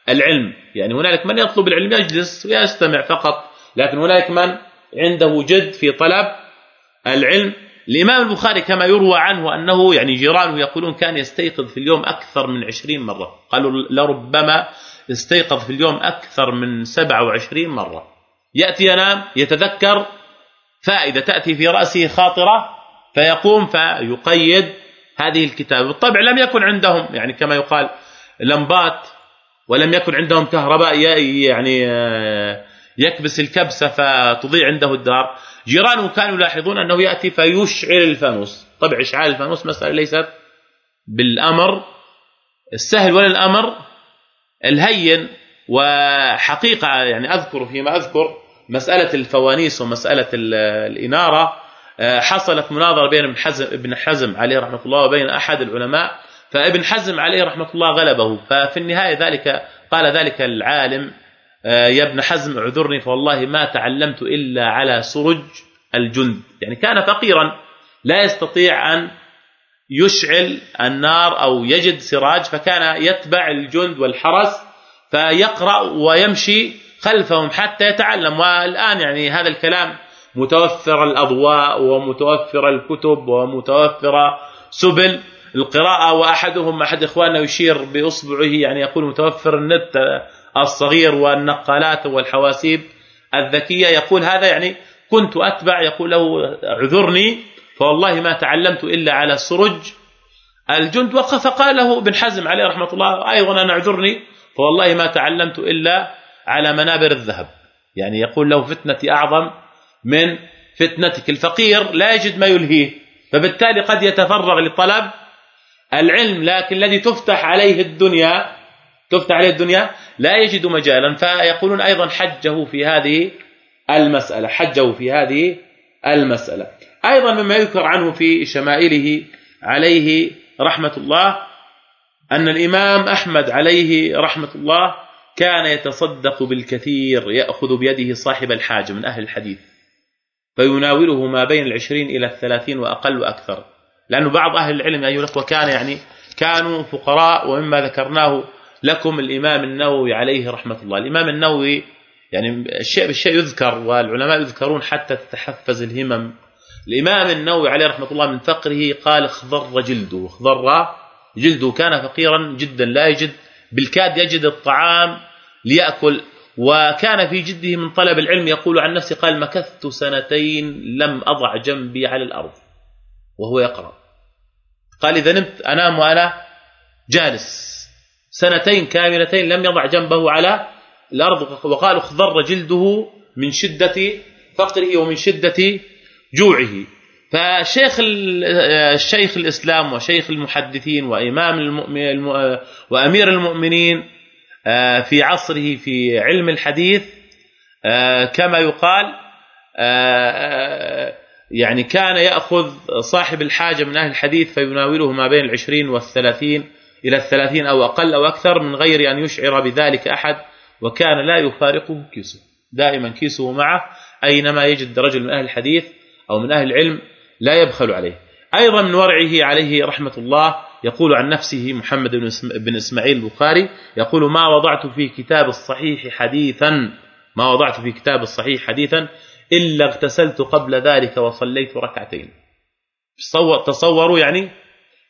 العلم. يعني هنالك من يطلب العلم يجلس ويستمع فقط لكن هنالك من عنده جد في طلب العلم. الإمام البخاري كما يروى عنه أنه يعني جيرانه يقولون كان يستيقظ في اليوم أكثر من 20 مرة. قالوا لربما استيقظ في اليوم أكثر من 27 مرة. ياتي ينام يتذكر فائدة تأتي في رأسه خاطرة فيقوم فيقيد هذه الكتابه بالطبع لم يكن عندهم يعني كما يقال لمبات ولم يكن عندهم كهرباء يعني آه، يكبس الكبسة فتضيع عنده الدار. جيرانه كانوا يلاحظون أنه يأتي فيشعل الفانوس. طبع إشعال الفانوس مسألة ليست بالأمر. السهل ولا الامر الهين وحقيقة يعني أذكر فيما أذكر مسألة الفوانيس ومسألة الإنارة آه، حصلت مناظرة بين ابن حزم ابن حزم عليه رحمة الله وبين أحد العلماء فابن حزم عليه رحمة الله غلبه. ففي النهاية ذلك قال ذلك العالم آه، يا ابن حزم اعذرني فوالله ما تعلمت إلا على سرج الجند. يعني كان فقيرا لا يستطيع أن يشعل النار أو يجد سراج فكان يتبع الجند والحرس فيقرأ ويمشي خلفهم حتى يتعلم. والآن يعني هذا الكلام متوفر الأضواء ومتوفر الكتب ومتوفر سبل القراءة وأحدهم أحد اخواننا يشير بأصبعه يعني يقول متوفر النت الصغير والنقالات والحواسيب الذكية. يقول هذا يعني كنت أتبع يقول له اعذرني فوالله ما تعلمت إلا على سرج الجند. وقف فقال له ابن حزم عليه رحمة الله أيضا أنا اعذرني فوالله ما تعلمت إلا على منابر الذهب. يعني يقول له فتنتي أعظم من فتنتك. الفقير لا يجد ما يلهيه فبالتالي قد يتفرغ لطلب العلم لكن الذي تفتح عليه الدنيا تفتح عليه الدنيا لا يجد مجالا. فيقولون أيضا حجه في هذه المسألة حجه في هذه المسألة. أيضا مما يذكر عنه في شمائله عليه رحمة الله أن الإمام أحمد عليه رحمة الله كان يتصدق بالكثير يأخذ بيده صاحب الحاجة من أهل الحديث فيناوله ما بين العشرين إلى الثلاثين وأقل وأكثر لأنه بعض أهل العلم أيها الأخوة كان يعني كانوا فقراء ومما ذكرناه لكم الإمام النووي عليه رحمة الله. الإمام النووي يعني الشيء بالشيء يذكر والعلماء يذكرون حتى تتحفز الهمم. الإمام النووي عليه رحمة الله من فقره قال اخضر جلده اخضر جلده كان فقيرا جدا لا يجد بالكاد يجد الطعام ليأكل. وكان في جده من طلب العلم يقول عن نفسه قال مكثت سنتين لم أضع جنبي على الأرض. وهو يقرأ. قال إذا نمت أنام وأنا جالس. سنتين كاملتين لم يضع جنبه على الأرض. وقال اخضر جلده من شدة فقره ومن شدة جوعه. فشيخ الشيخ الإسلام وشيخ المحدثين وإمام المؤمن وأمير المؤمنين في عصره في علم الحديث آه، كما يقال آه، يعني كان يأخذ صاحب الحاجة من أهل الحديث فيناوله ما بين العشرين والثلاثين إلى الثلاثين أو أقل أو أكثر من غير أن يشعر بذلك أحد وكان لا يفارقه كيسه دائما كيسه معه أينما يجد رجل من أهل الحديث أو من أهل العلم لا يبخل عليه. أيضا من ورعه عليه رحمة الله يقول عن نفسه محمد بن إسماعيل البخاري يقول ما وضعت في كتاب الصحيح حديثا ما وضعت في كتاب الصحيح حديثا إلا اغتسلت قبل ذلك وصليت ركعتين. تصوروا يعني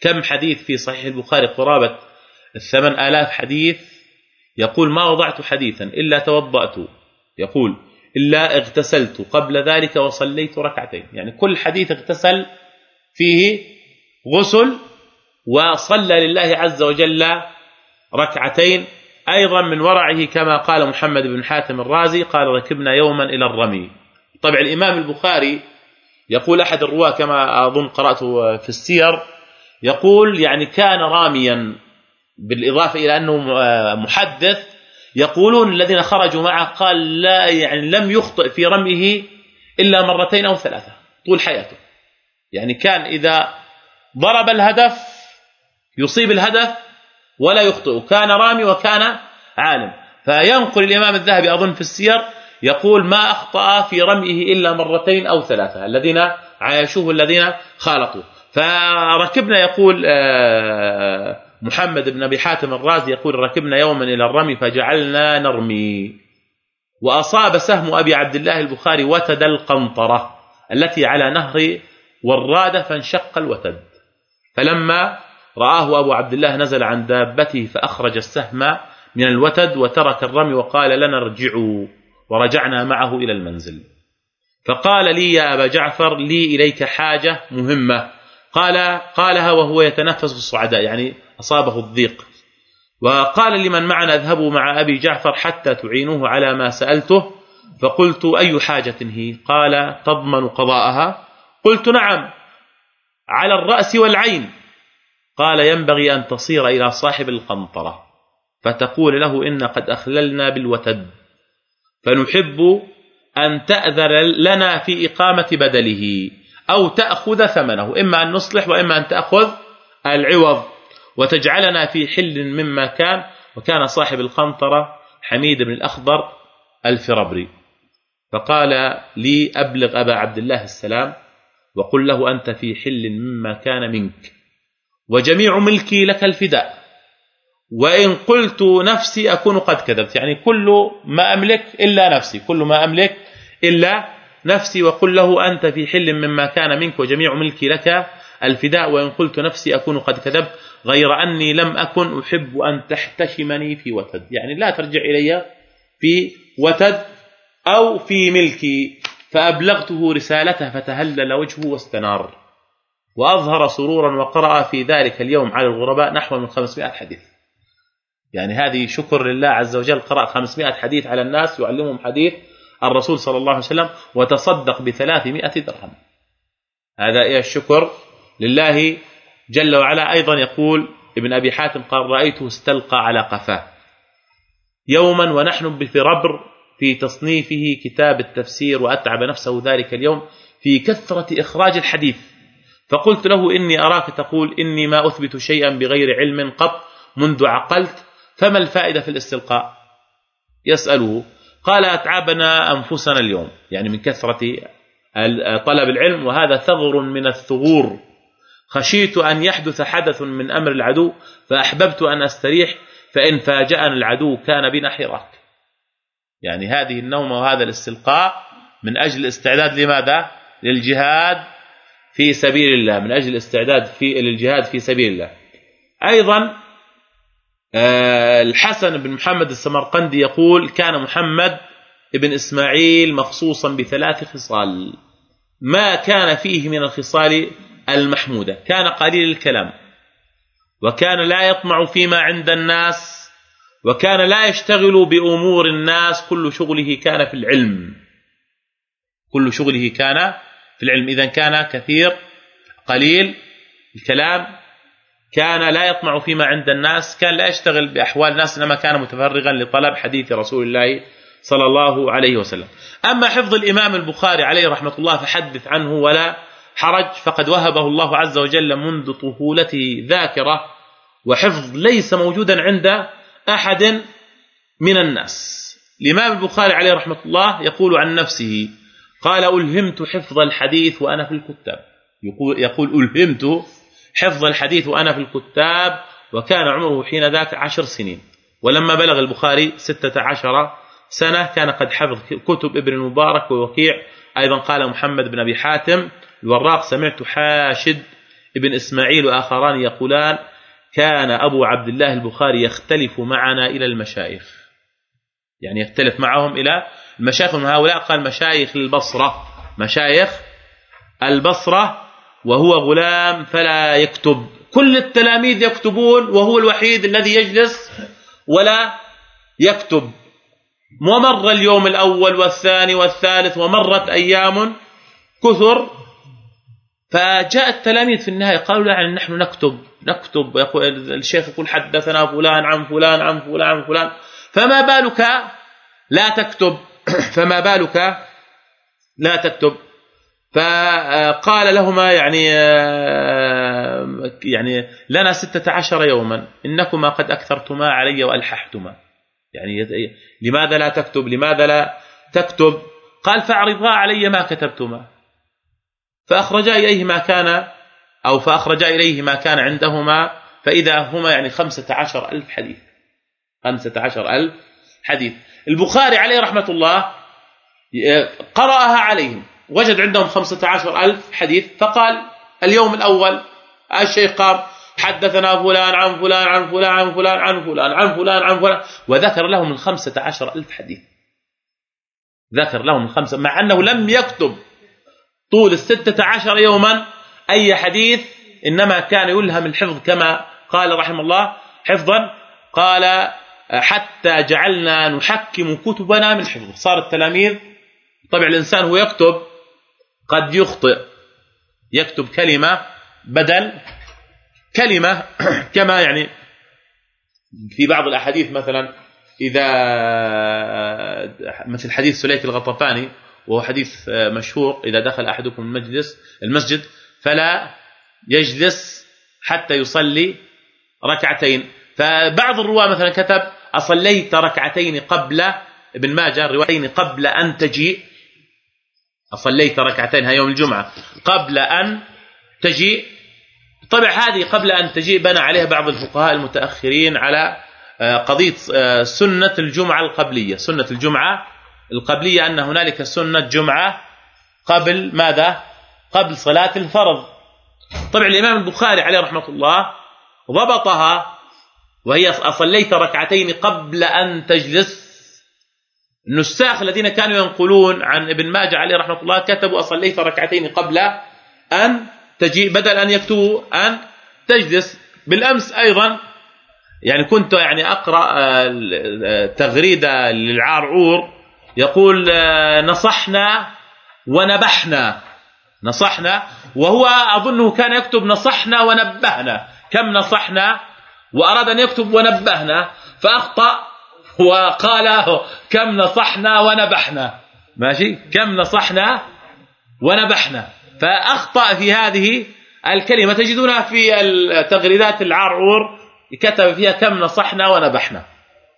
كم حديث في صحيح البخاري قرابة الثمان آلاف حديث؟ يقول ما وضعت حديثا إلا توضأت. يقول إلا اغتسلت قبل ذلك وصليت ركعتين. يعني كل حديث اغتسل فيه غسل وصلى لله عز وجل ركعتين أيضا من ورعه كما قال محمد بن حاتم الرازي قال ركبنا يوما إلى الرمي. طبعا الإمام البخاري يقول أحد الرواة كما أظن قرأته في السير يقول يعني كان راميا بالإضافة إلى أنه محدث يقولون الذين خرجوا معه قال لا يعني لم يخطئ في رميه إلا مرتين أو ثلاثة طول حياته. يعني كان إذا ضرب الهدف يصيب الهدف ولا يخطئ. كان رامي وكان عالم. فينقل الإمام الذهبي أظن في السير يقول ما أخطأ في رميه إلا مرتين أو ثلاثة الذين عايشوه الذين خالطوا فركبنا يقول آه محمد بن أبي حاتم الرازي يقول ركبنا يوما إلى الرمي فجعلنا نرمي. وأصاب سهم أبي عبد الله البخاري وتد القنطرة التي على نهر ورادة فانشق الوتد. فلما رآه أبو عبد الله نزل عن دابته فأخرج السهم من الوتد وترك الرمي وقال لنا ارجعوا ورجعنا معه إلى المنزل. فقال لي يا أبا جعفر لي إليك حاجة مهمة. قال قالها وهو يتنفس في الصعداء يعني أصابه الضيق. وقال لمن معنا اذهبوا مع أبي جعفر حتى تعينوه على ما سألته. فقلت أي حاجة هي؟ قال تضمن قضاءها. قلت نعم على الرأس والعين. قال ينبغي أن تصير إلى صاحب القنطرة فتقول له إن قد أخللنا بالوتد فنحب أن تأذر لنا في إقامة بدله أو تأخذ ثمنه إما أن نصلح وإما أن تأخذ العوض وتجعلنا في حل مما كان وكان صاحب القنطرة حميد بن الأخضر الفربري. فقال لي أبلغ أبا عبد الله السلام وقل له أنت في حل مما كان منك. وجميع ملكي لك الفداء. وإن قلت نفسي أكون قد كذبت. يعني كل ما أملك إلا نفسي. كل ما أملك إلا نفسي. وقل له أنت في حل مما كان منك وجميع ملكي لك الفداء. وإن قلت نفسي أكون قد كذبت غير أني لم أكن أحب أن تحتشمني في وتد. يعني لا ترجع إلي في وتد أو في ملكي. فأبلغته رسالته فتهلل وجهه واستنار. وأظهر سرورا وقرأ في ذلك اليوم على الغرباء نحو من 500 حديث. يعني هذه شكر لله عز وجل قرأ 500 حديث على الناس يعلمهم حديث الرسول صلى الله عليه وسلم وتصدق ب 300 درهم. هذا إيه الشكر لله جل وعلا. أيضا يقول ابن أبي حاتم قال رأيته استلقى على قفاه. يوما ونحن بثربر في تصنيفه كتاب التفسير وأتعب نفسه ذلك اليوم في كثرة إخراج الحديث. فقلت له إني أراك تقول إني ما أثبت شيئا بغير علم قط منذ عقلت فما الفائدة في الاستلقاء؟ يسأله قال أتعبنا أنفسنا اليوم يعني من كثرة طلب العلم وهذا ثغر من الثغور. خشيت أن يحدث حدث من أمر العدو فأحببت أن أستريح فإن فاجأنا العدو كان بنا حراك. يعني هذه النومة وهذا الاستلقاء من أجل الاستعداد لماذا؟ للجهاد في سبيل الله من أجل الاستعداد في للجهاد في سبيل الله. أيضا آه، الحسن بن محمد السمرقندي يقول كان محمد ابن إسماعيل مخصوصا بثلاث خصال. ما كان فيه من الخصال المحمودة. كان قليل الكلام. وكان لا يطمع فيما عند الناس وكان لا يشتغل بأمور الناس. كل شغله كان في العلم. كل شغله كان في العلم. إذا كان كثير قليل الكلام كان لا يطمع فيما عند الناس كان لا يشتغل بأحوال الناس إنما كان متفرغا لطلب حديث رسول الله صلى الله عليه وسلم. أما حفظ الإمام البخاري عليه رحمة الله فحدث عنه ولا حرج فقد وهبه الله عز وجل منذ طفولته ذاكرة وحفظ ليس موجودا عند أحد من الناس. الإمام البخاري عليه رحمة الله يقول عن نفسه قال ألهمت حفظ الحديث وأنا في الكتاب. يقول, ألهمت حفظ الحديث وأنا في الكتاب وكان عمره حين ذاك عشر سنين. ولما بلغ البخاري ستة عشر سنة كان قد حفظ كتب ابن المبارك ووكيع. أيضا قال محمد بن أبي حاتم الوراق سمعت حاشد ابن إسماعيل وآخران يقولان كان أبو عبد الله البخاري يختلف معنا إلى المشايخ. يعني يختلف معهم إلى المشايخ من هؤلاء. قال مشايخ البصرة مشايخ البصرة وهو غلام فلا يكتب. كل التلاميذ يكتبون وهو الوحيد الذي يجلس ولا يكتب. ومر اليوم الأول والثاني والثالث ومرت أيام كثر. فجاء التلاميذ في النهاية قالوا لا نحن نكتب نكتب. يقول الشيخ يقول حدثنا فلان عن فلان عن فلان عن فلان. فما بالك لا تكتب فما بالك لا تكتب. فقال لهما يعني يعني لنا ستة عشر يوما إنكما قد أكثرتما علي وألححتما. يعني لماذا لا تكتب؟ لماذا لا تكتب؟ قال فأعرضا علي ما كتبتما. فأخرجا إليه ما كان أو فأخرجا إليه ما كان عندهما فإذا هما يعني خمسة عشر ألف حديث. خمسة عشر ألف حديث. البخاري عليه رحمة الله قرأها عليهم. وجد عندهم خمسة عشر ألف حديث. فقال اليوم الأول الشيخ قام حدثنا فلان عن فلان عن فلان عن فلان عن فلان عن فلان عن فلان. وذكر لهم عشر ألف حديث. ذكر لهم الخمسة مع أنه لم يكتب طول الستة عشر يوما أي حديث إنما كان يلهم الحفظ كما قال رحمه الله. حفظا قال حتى جعلنا نحكم كتبنا من حفظ صار التلاميذ طبعا الإنسان هو يكتب قد يخطئ. يكتب كلمة بدل كلمة كما يعني في بعض الأحاديث مثلا إذا مثل حديث سليك الغطفاني وهو حديث مشهور إذا دخل أحدكم المجلس المسجد فلا يجلس حتى يصلي ركعتين. فبعض الرواة مثلا كتب أصليت ركعتين قبل ابن ماجه روايتين قبل أن تجيء أصليت ركعتين يوم الجمعة. قبل أن تجيء طبعا هذه قبل أن تجيء بنى عليها بعض الفقهاء المتأخرين على آه، قضية آه، سنة الجمعة القبلية. سنة الجمعة القبلية أن هنالك سنة جمعة قبل ماذا؟ قبل صلاة الفرض. طبعا الإمام البخاري عليه رحمة الله ضبطها وهي أصليت ركعتين قبل أن تجلس. النساخ الذين كانوا ينقلون عن ابن ماجه عليه رحمة الله كتبوا أصليت ركعتين قبل أن تجيء بدل أن يكتبوا أن تجلس. بالأمس أيضا يعني كنت يعني أقرأ آه، تغريده للعارعور يقول آه، نصحنا ونبحنا. نصحنا وهو أظنه كان يكتب نصحنا ونبهنا. كم نصحنا؟ وأراد أن يكتب ونبهنا فأخطأ وقال كم نصحنا ونبحنا. ماشي؟ كم نصحنا ونبحنا. فأخطأ في هذه الكلمة. تجدونها في التغريدات العرعور كتب فيها كم نصحنا ونبحنا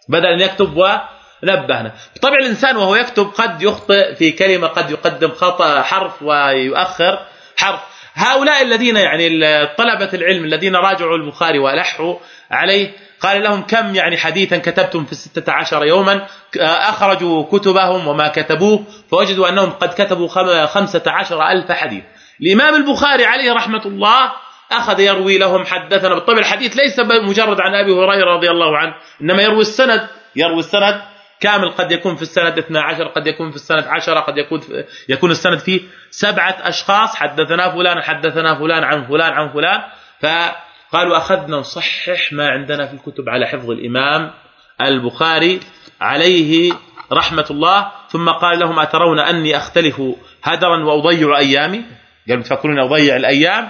بدل أن يكتب ونبهنا. طبعا الإنسان وهو يكتب قد يخطئ في كلمة قد يقدم خطأ حرف ويؤخر حرف. هؤلاء الذين يعني طلبة العلم الذين راجعوا البخاري وألحوا عليه. قال لهم كم يعني حديثا كتبتم في الستة عشر يوما؟ أخرجوا كتبهم وما كتبوه فوجدوا أنهم قد كتبوا خمسة عشر ألف حديث. الإمام البخاري عليه رحمة الله أخذ يروي لهم حدثنا بالطبع. الحديث ليس مجرد عن أبي هريرة رضي الله عنه إنما يروي السند يروي السند كامل. قد يكون في السند 12 قد يكون في السند 10 قد يكون يكون السند فيه سبعة أشخاص. حدثنا فلان حدثنا فلان عن فلان عن فلان. فقالوا أخذنا نصحح ما عندنا في الكتب على حفظ الإمام البخاري عليه رحمة الله ثم قال لهم أترون أني أختلف هدرا وأضيع أيامي؟ قالوا تفكرون أضيع الأيام؟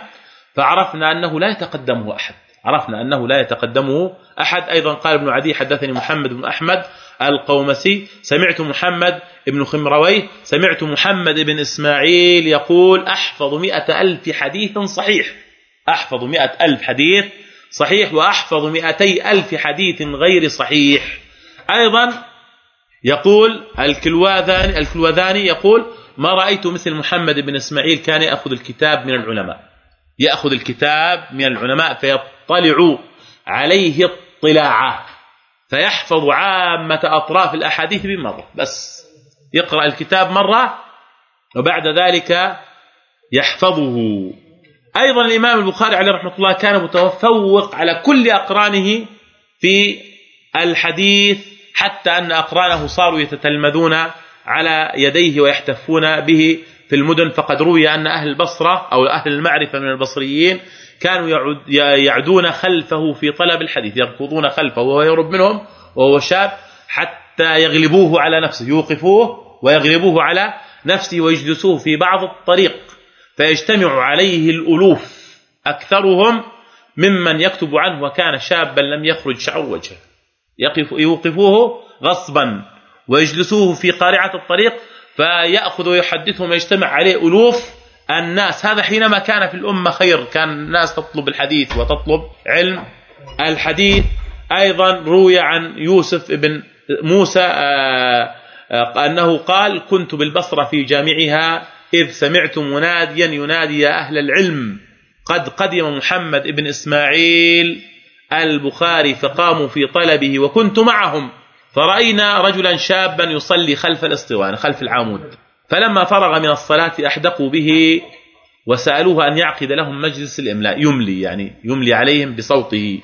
فعرفنا أنه لا يتقدمه أحد. عرفنا أنه لا يتقدمه أحد. أيضا قال ابن عدي حدثني محمد بن أحمد القومسي سمعت محمد بن خمرويه سمعت محمد بن إسماعيل يقول أحفظ مئة ألف حديث صحيح. أحفظ مئة ألف حديث صحيح وأحفظ مئتي ألف حديث غير صحيح. أيضا يقول الكلواذاني الكلوذاني يقول ما رأيت مثل محمد بن إسماعيل كان يأخذ الكتاب من العلماء. يأخذ الكتاب من العلماء فيطلع عليه اطلاعه فيحفظ عامة أطراف الأحاديث بمرة بس. يقرأ الكتاب مرة وبعد ذلك يحفظه. أيضا الإمام البخاري عليه رحمة الله كان متفوق على كل أقرانه في الحديث حتى أن أقرانه صاروا يتتلمذون على يديه ويحتفون به في المدن. فقد روي أن أهل البصرة أو أهل المعرفة من البصريين كانوا يعدون خلفه في طلب الحديث يركضون خلفه وهو يهرب منهم وهو شاب حتى يغلبوه على نفسه يوقفوه ويغلبوه على نفسه ويجلسوه في بعض الطريق. فيجتمع عليه الألوف أكثرهم ممن يكتب عنه وكان شابا لم يخرج شعر وجهه. يقف يوقفوه غصبا ويجلسوه في قارعة الطريق فيأخذ ويحدثهم ويجتمع عليه ألوف الناس. هذا حينما كان في الأمة خير. كان الناس تطلب الحديث وتطلب علم. الحديث أيضا روي عن يوسف بن موسى آه، آه، أنه قال كنت بالبصرة في جامعها إذ سمعت مناديا ينادي يا أهل العلم قد قدم محمد بن إسماعيل البخاري فقاموا في طلبه وكنت معهم فرأينا رجلا شابا يصلي خلف الاسطوانة خلف العمود. فلما فرغ من الصلاة أحدقوا به وسألوه أن يعقد لهم مجلس الإملاء يملي يعني يملي عليهم بصوته.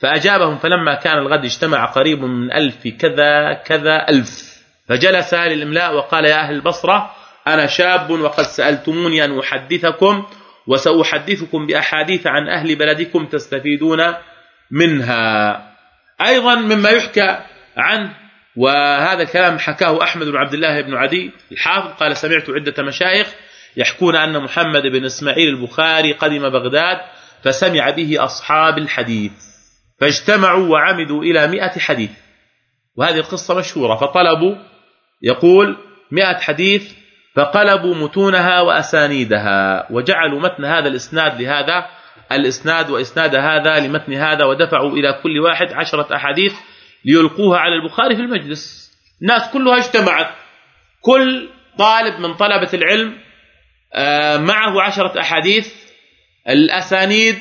فأجابهم فلما كان الغد اجتمع قريب من ألف كذا كذا ألف فجلس للإملاء وقال يا أهل البصرة أنا شاب وقد سألتموني أن أحدثكم وسأحدثكم بأحاديث عن أهل بلدكم تستفيدون منها. أيضا مما يحكى عنه وهذا الكلام حكاه أحمد بن عبد الله بن عدي الحافظ قال سمعت عدة مشايخ يحكون أن محمد بن إسماعيل البخاري قدم بغداد فسمع به أصحاب الحديث فاجتمعوا وعمدوا إلى مئة حديث. وهذه القصة مشهورة فطلبوا يقول مئة حديث فقلبوا متونها وأسانيدها وجعلوا متن هذا الإسناد لهذا الإسناد وإسناد هذا لمتن هذا ودفعوا إلى كل واحد عشرة أحاديث ليلقوها على البخاري في المجلس. الناس كلها اجتمعت. كل طالب من طلبة العلم آه، معه عشرة أحاديث. الأسانيد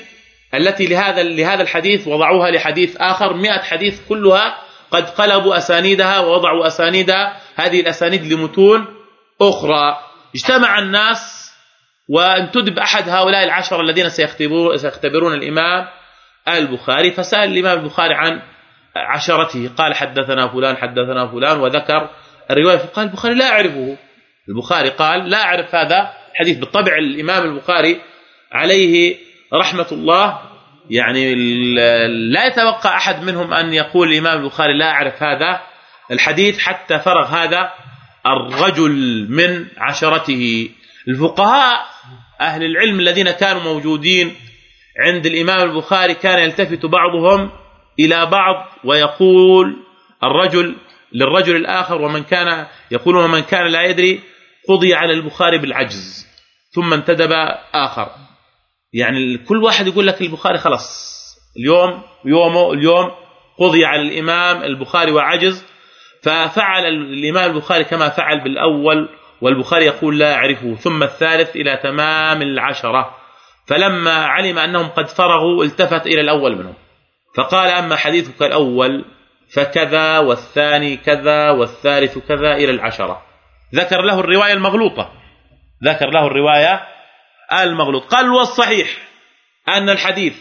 التي لهذا لهذا الحديث وضعوها لحديث آخر مئة حديث كلها قد قلبوا أسانيدها ووضعوا أسانيدها. هذه الأسانيد لمتون أخرى. اجتمع الناس وانتدب أحد هؤلاء العشر الذين سيختبرون الإمام البخاري. فسأل الإمام البخاري عن عشرته. قال حدثنا فلان حدثنا فلان وذكر الرواية. فقال البخاري لا أعرفه. البخاري قال لا أعرف هذا الحديث. بالطبع الإمام البخاري عليه رحمة الله. يعني لا يتوقع أحد منهم أن يقول الإمام البخاري لا أعرف هذا الحديث حتى فرغ هذا الرجل من عشرته. الفقهاء أهل العلم الذين كانوا موجودين عند الإمام البخاري كان يلتفت بعضهم إلى بعض ويقول الرجل للرجل الآخر ومن كان يقولون ومن كان لا يدري قضي على البخاري بالعجز ثم انتدب آخر. يعني كل واحد يقول لك البخاري خلاص. اليوم يومه اليوم قضي على الإمام البخاري وعجز ففعل الإمام البخاري كما فعل بالأول والبخاري يقول لا أعرفه. ثم الثالث إلى تمام العشرة. فلما علم أنهم قد فرغوا التفت إلى الأول منهم. فقال أما حديثك الأول فكذا والثاني كذا والثالث كذا إلى العشرة. ذكر له الرواية المغلوطة. ذكر له الرواية المغلوط قال والصحيح أن الحديث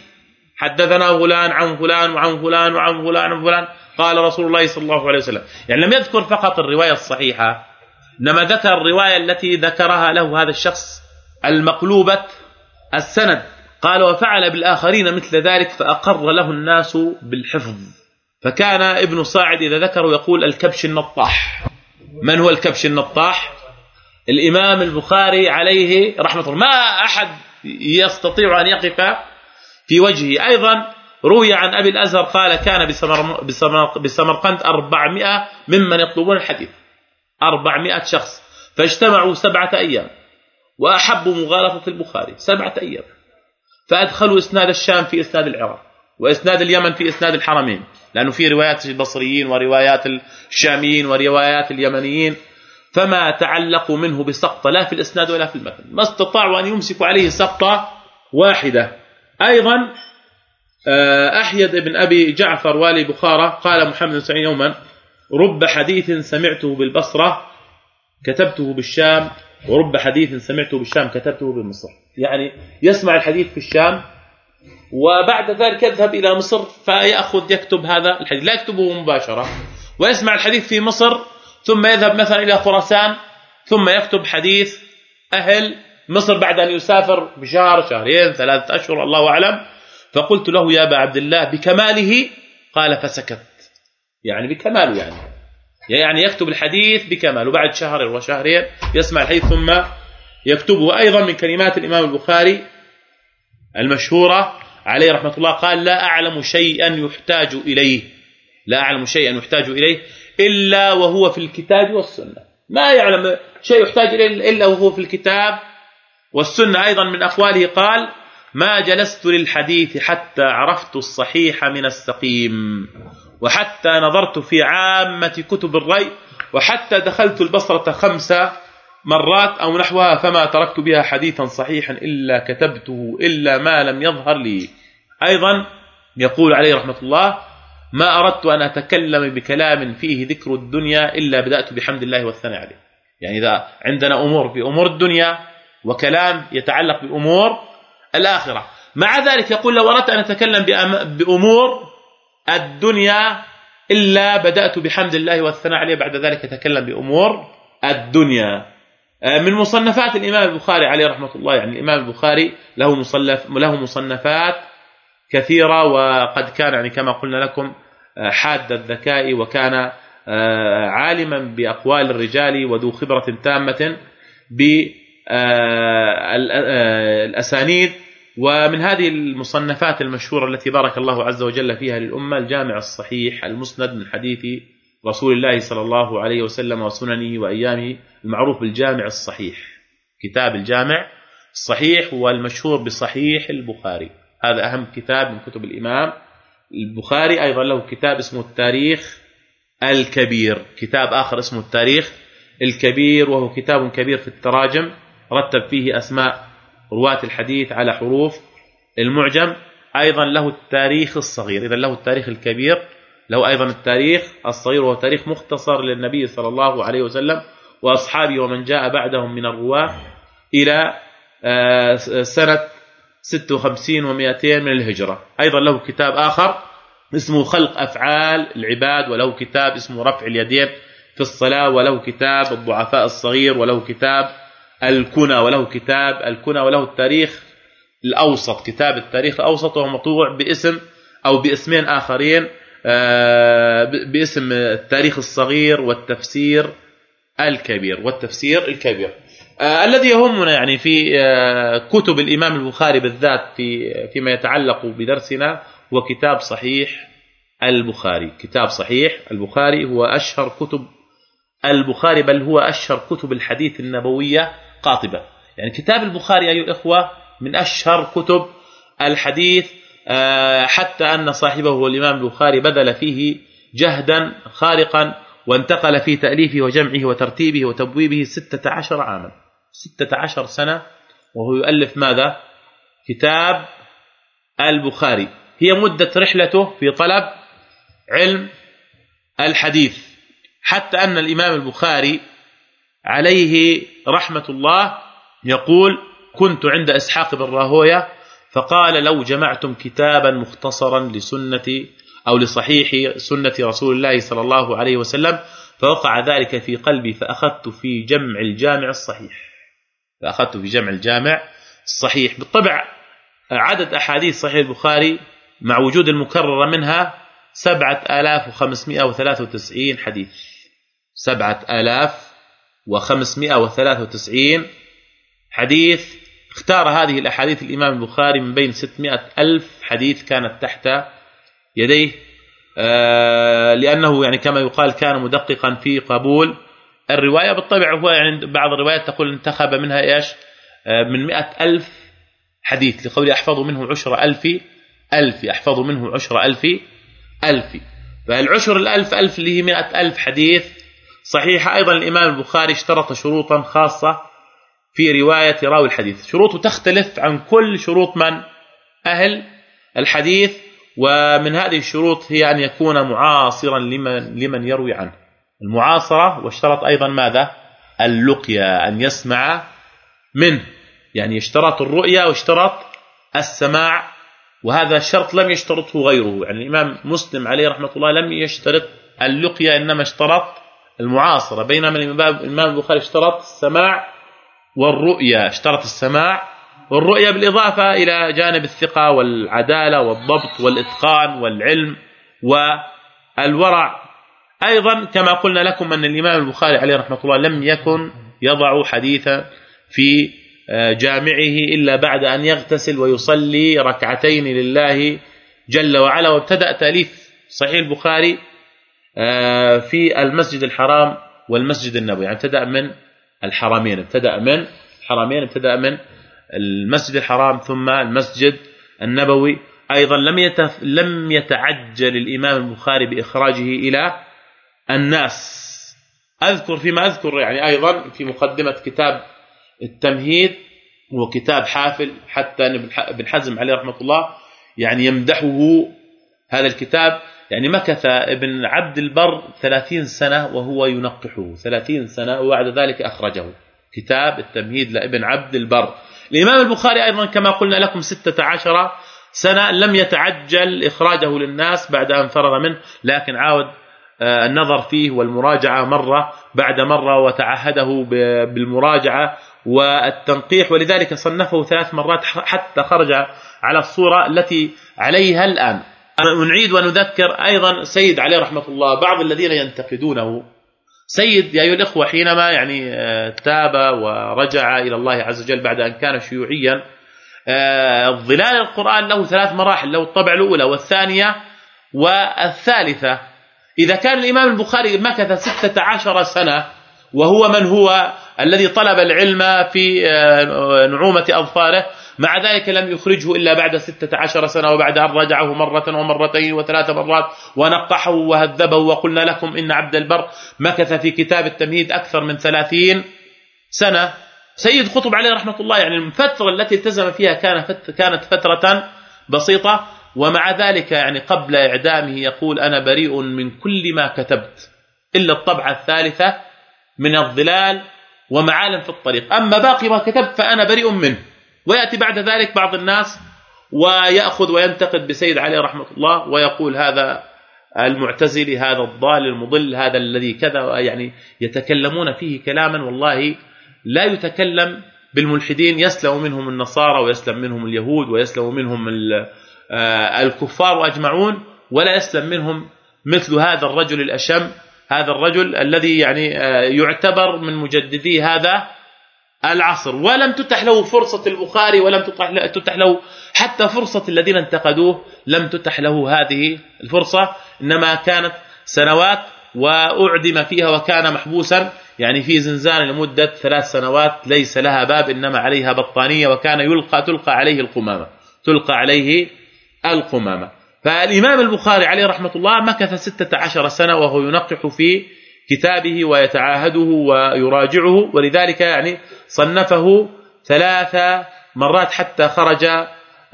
حدثنا فلان عن فلان وعن فلان وعن فلان وعن فلان قال رسول الله صلى الله عليه وسلم. يعني لم يذكر فقط الرواية الصحيحة انما ذكر الرواية التي ذكرها له هذا الشخص المقلوبة السند قال وفعل بالآخرين مثل ذلك فأقر له الناس بالحفظ فكان ابن صاعد إذا ذكره يقول الكبش النطاح من هو الكبش النطاح؟ الإمام البخاري عليه رحمة الله. ما أحد يستطيع أن يقف في وجهه. أيضا روي عن أبي الأزهر قال كان بسمرقند 400 ممن يطلبون الحديث. 400 شخص. فاجتمعوا سبعة أيام. وأحبوا مغالطة البخاري. سبعة أيام. فأدخلوا إسناد الشام في إسناد العراق. وإسناد اليمن في إسناد الحرمين. لأنه في روايات البصريين وروايات الشاميين وروايات اليمنيين. فما تعلقوا منه بسقطة. لا في الإسناد ولا في المتن. ما استطاعوا أن يمسكوا عليه سقطة واحدة. أيضا آه، أحيد بن أبي جعفر والي بخارى قال محمد سعيد يوما رب حديث سمعته بالبصرة كتبته بالشام ورب حديث سمعته بالشام كتبته بمصر يعني يسمع الحديث في الشام وبعد ذلك يذهب إلى مصر فيأخذ يكتب هذا الحديث. لا يكتبه مباشرة ويسمع الحديث في مصر ثم يذهب مثلا إلى خراسان ثم يكتب حديث أهل مصر بعد أن يسافر بشهر شهرين ثلاثة أشهر الله أعلم. فقلت له يا أبا عبد الله بكماله؟ قال فسكت. يعني بكماله يعني. يعني يكتب الحديث بكماله. بعد شهر وشهرين يسمع الحديث ثم يكتبه. أيضا من كلمات الإمام البخاري المشهورة عليه رحمة الله قال لا أعلم شيئا يحتاج إليه. لا أعلم شيئا يحتاج إليه إلا وهو في الكتاب والسنة. ما يعلم شيء يحتاج إليه إلا وهو في الكتاب والسنة أيضا من أقواله قال ما جلست للحديث حتى عرفت الصحيح من السقيم وحتى نظرت في عامة كتب الري وحتى دخلت البصرة خمس مرات أو نحوها فما تركت بها حديثا صحيحا إلا كتبته إلا ما لم يظهر لي. أيضا يقول عليه رحمة الله ما أردت أن أتكلم بكلام فيه ذكر الدنيا إلا بدأت بحمد الله والثناء عليه. يعني إذا عندنا أمور في أمور الدنيا وكلام يتعلق بأمور الآخرة. مع ذلك يقول لو أردت أن أتكلم بأمور الدنيا إلا بدأت بحمد الله والثناء عليه بعد ذلك أتكلم بأمور الدنيا. آه، من مصنفات الإمام البخاري عليه رحمة الله يعني الإمام البخاري له مصنف له مصنفات كثيرة وقد كان يعني كما قلنا لكم آه، حاد الذكاء وكان آه، عالما بأقوال الرجال وذو خبرة تامة بالاسانيد ومن هذه المصنفات المشهورة التي بارك الله عز وجل فيها للأمة الجامع الصحيح المسند من حديث رسول الله صلى الله عليه وسلم وسننه وأيامه المعروف بالجامع الصحيح كتاب الجامع الصحيح والمشهور بصحيح البخاري. هذا أهم كتاب من كتب الإمام البخاري. أيضا له كتاب اسمه التاريخ الكبير كتاب آخر اسمه التاريخ الكبير وهو كتاب كبير في التراجم. رتب فيه أسماء رواة الحديث على حروف المعجم أيضا له التاريخ الصغير اذا له التاريخ الكبير له أيضا التاريخ الصغير وهو تاريخ مختصر للنبي صلى الله عليه وسلم وأصحابه ومن جاء بعدهم من الرواة إلى آه، سنة 56 و200 من الهجرة. أيضا له كتاب آخر اسمه خلق أفعال العباد وله كتاب اسمه رفع اليدين في الصلاة وله كتاب الضعفاء الصغير وله كتاب الكنى وله كتاب الكنى وله التاريخ الأوسط كتاب التاريخ الأوسط وهو مطبوع باسم أو باسمين آخرين آه، باسم التاريخ الصغير والتفسير الكبير والتفسير الكبير. آه الذي يهمنا يعني في آه كتب الإمام البخاري بالذات في فيما يتعلق بدرسنا هو كتاب صحيح البخاري. كتاب صحيح البخاري هو أشهر كتب البخاري بل هو أشهر كتب الحديث النبوية قاطبة. يعني كتاب البخاري أيها الإخوة من أشهر كتب الحديث آه، حتى أن صاحبه هو الإمام البخاري بذل فيه جهدا خارقا وانتقل في تأليفه وجمعه وترتيبه وتبويبه 16 عاما. 16 سنة وهو يؤلف ماذا؟ كتاب البخاري. هي مدة رحلته في طلب علم الحديث. حتى أن الإمام البخاري عليه رحمة الله يقول كنت عند إسحاق بن راهوية فقال لو جمعتم كتابا مختصرا لسنه أو لصحيح سنة رسول الله صلى الله عليه وسلم فوقع ذلك في قلبي فأخذت في جمع الجامع الصحيح. فأخذت في جمع الجامع الصحيح. بالطبع عدد أحاديث صحيح البخاري مع وجود المكررة منها 7593 حديث. 7593 حديث اختار هذه الأحاديث الإمام البخاري من بين 600 ألف حديث كانت تحت يديه آه، لأنه يعني كما يقال كان مدققا في قبول. الرواية بالطبع هو يعني بعض الروايات تقول انتخب منها إيش؟ آه، من مئة ألف حديث لقول أحفظ منه عشر ألف ألف أحفظ منه عشر ألف ألف. فالعشر الألف ألف اللي هي مئة ألف حديث صحيحة أيضا الإمام البخاري اشترط شروطا خاصة في رواية راوي الحديث. شروطه تختلف عن كل شروط من؟ أهل الحديث ومن هذه الشروط هي أن يكون معاصرا لمن, لمن يروي عنه. المعاصرة واشترط أيضا ماذا؟ اللقيا أن يسمع منه. يعني اشترط الرؤيا واشترط السماع وهذا الشرط لم يشترطه غيره. يعني الإمام مسلم عليه رحمة الله لم يشترط اللقيا إنما اشترط المعاصرة بينما الإمام البخاري اشترط السماع والرؤيا اشترط السماع والرؤيا بالإضافة إلى جانب الثقة والعدالة والضبط والإتقان والعلم والورع. أيضا كما قلنا لكم أن الإمام البخاري عليه رحمة الله لم يكن يضع حديثا في آه، جامعه إلا بعد أن يغتسل ويصلي ركعتين لله جل وعلا وابتدأ تأليف صحيح البخاري في المسجد الحرام والمسجد النبوي. يعني ابتدأ من الحرمين ابتدأ من الحرمين ابتدأ من المسجد الحرام ثم المسجد النبوي. أيضا لم يتف لم يتعجل الإمام البخاري بإخراجه إلى الناس. أذكر فيما أذكر يعني أيضا في مقدمة كتاب التمهيد هو كتاب حافل حتى ابن حزم عليه رحمة الله يعني يمدحه هذا الكتاب. يعني مكث ابن عبد البر ثلاثين سنة وهو ينقحه. ثلاثين سنة وبعد ذلك أخرجه. كتاب التمهيد لابن عبد البر. الإمام البخاري أيضا كما قلنا لكم ستة عشر سنة لم يتعجل إخراجه للناس بعد أن فرغ منه لكن عاود آه، النظر فيه والمراجعة مرة بعد مرة وتعهده بالمراجعة والتنقيح. ولذلك صنفه ثلاث مرات حتى خرج على الصورة التي عليها الآن. نعيد ونذكر أيضا سيد عليه رحمة الله بعض الذين ينتقدونه. سيد يا أيها الإخوة حينما يعني آه، تاب ورجع إلى الله عز وجل بعد أن كان شيوعيا آه، ظلال القرآن له ثلاث مراحل له الطبع الأولى والثانية والثالثة. إذا كان الإمام البخاري مكث ستة عشر سنة وهو من هو الذي طلب العلم في آه، نعومة أظفاره مع ذلك لم يخرجه إلا بعد ستة عشر سنة وبعد أن رجعه مرة ومرتين وثلاث مرات ونقحه وهذبه وقلنا لكم إن عبد البر مكث في كتاب التمهيد أكثر من ثلاثين سنة. سيد قطب عليه رحمة الله يعني الفترة التي التزم فيها كانت فترة بسيطة ومع ذلك يعني قبل إعدامه يقول أنا بريء من كل ما كتبت إلا الطبعة الثالثة من الظلال ومعالم في الطريق. أما باقي ما كتبت فأنا بريء منه. ويأتي بعد ذلك بعض الناس ويأخذ وينتقد بسيد عليه رحمة الله ويقول هذا المعتزلي هذا الضال المضل هذا الذي كذا يعني يتكلمون فيه كلاما والله لا يتكلم بالملحدين يسلم منهم النصارى ويسلم منهم اليهود ويسلم منهم آه، الكفار أجمعون ولا يسلم منهم مثل هذا الرجل الأشم هذا الرجل الذي يعني آه، يعتبر من مجددي هذا العصر. ولم تتح له فرصة البخاري ولم تتح له حتى فرصة الذين انتقدوه لم تتح له هذه الفرصة. إنما كانت سنوات وأعدم فيها وكان محبوسا. يعني في زنزان لمدة ثلاث سنوات ليس لها باب إنما عليها بطانية وكان يلقى تلقى عليه القمامة. تلقى عليه القمامة. فالإمام البخاري عليه رحمة الله مكث ستة عشر سنة وهو ينقح في كتابه ويتعاهده ويراجعه ولذلك يعني صنفه ثلاث مرات حتى خرج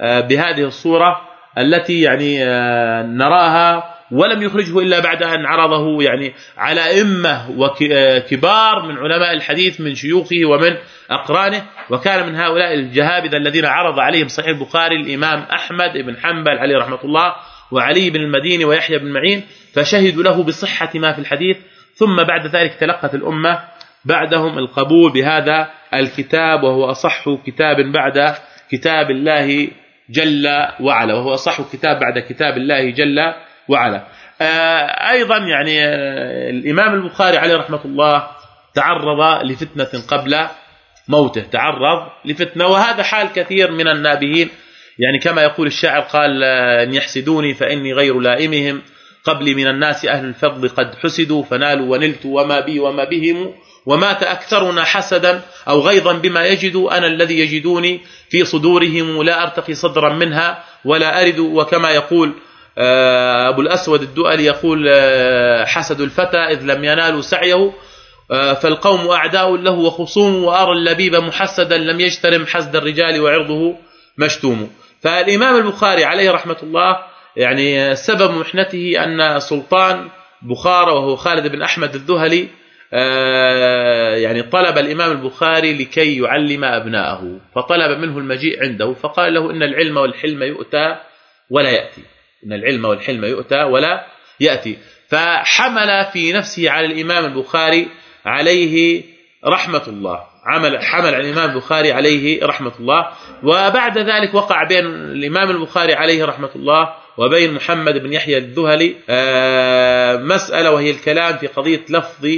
آه، بهذه الصورة التي يعني آه، نراها ولم يخرجه إلا بعد أن عرضه يعني على ائمه وكبار من علماء الحديث من شيوخه ومن أقرانه. وكان من هؤلاء الجهابذة الذين عرض عليهم صحيح البخاري الإمام أحمد بن حنبل عليه رحمة الله وعلي بن المديني ويحيى بن معين فشهدوا له بصحة ما في الحديث. ثم بعد ذلك تلقت الأمة بعدهم القبول بهذا الكتاب وهو أصح كتاب بعد كتاب الله جل وعلا وهو أصح كتاب بعد كتاب الله جل وعلا. آه، أيضا يعني آه، الإمام البخاري عليه رحمة الله تعرض لفتنة قبل موته تعرض لفتنة وهذا حال كثير من النابهين. يعني كما يقول الشاعر قال آه، أن يحسدوني فإني غير لائمهم. قبلي من الناس أهل الفضل قد حسدوا فنالوا ونلت وما بي وما بهم ومات أكثرنا حسدا أو غيظا بما يجدوا أنا الذي يجدوني في صدورهم لا أرتقي صدرا منها ولا أرد وكما يقول آه، أبو الأسود الدؤلي يقول آه، حسد الفتى إذ لم ينالوا سعيه آه، فالقوم أعداء له وخصوم وأرى اللبيب محسدا لم يجترم حسد الرجال وعرضه مشتوم فالإمام البخاري عليه رحمة الله يعني سبب محنته أن سلطان بخارى وهو خالد بن أحمد الذهلي يعني طلب الإمام البخاري لكي يعلم أبناءه فطلب منه المجيء عنده فقال له إن العلم والحلم يؤتى ولا يأتي إن العلم والحلم يؤتى ولا يأتي. فحمل في نفسه على الإمام البخاري عليه رحمة الله عمل حمل على الإمام البخاري عليه رحمة الله وبعد ذلك وقع بين الإمام البخاري عليه رحمة الله وبين محمد بن يحيى الذهلي آه، مسألة وهي الكلام في قضية لفظ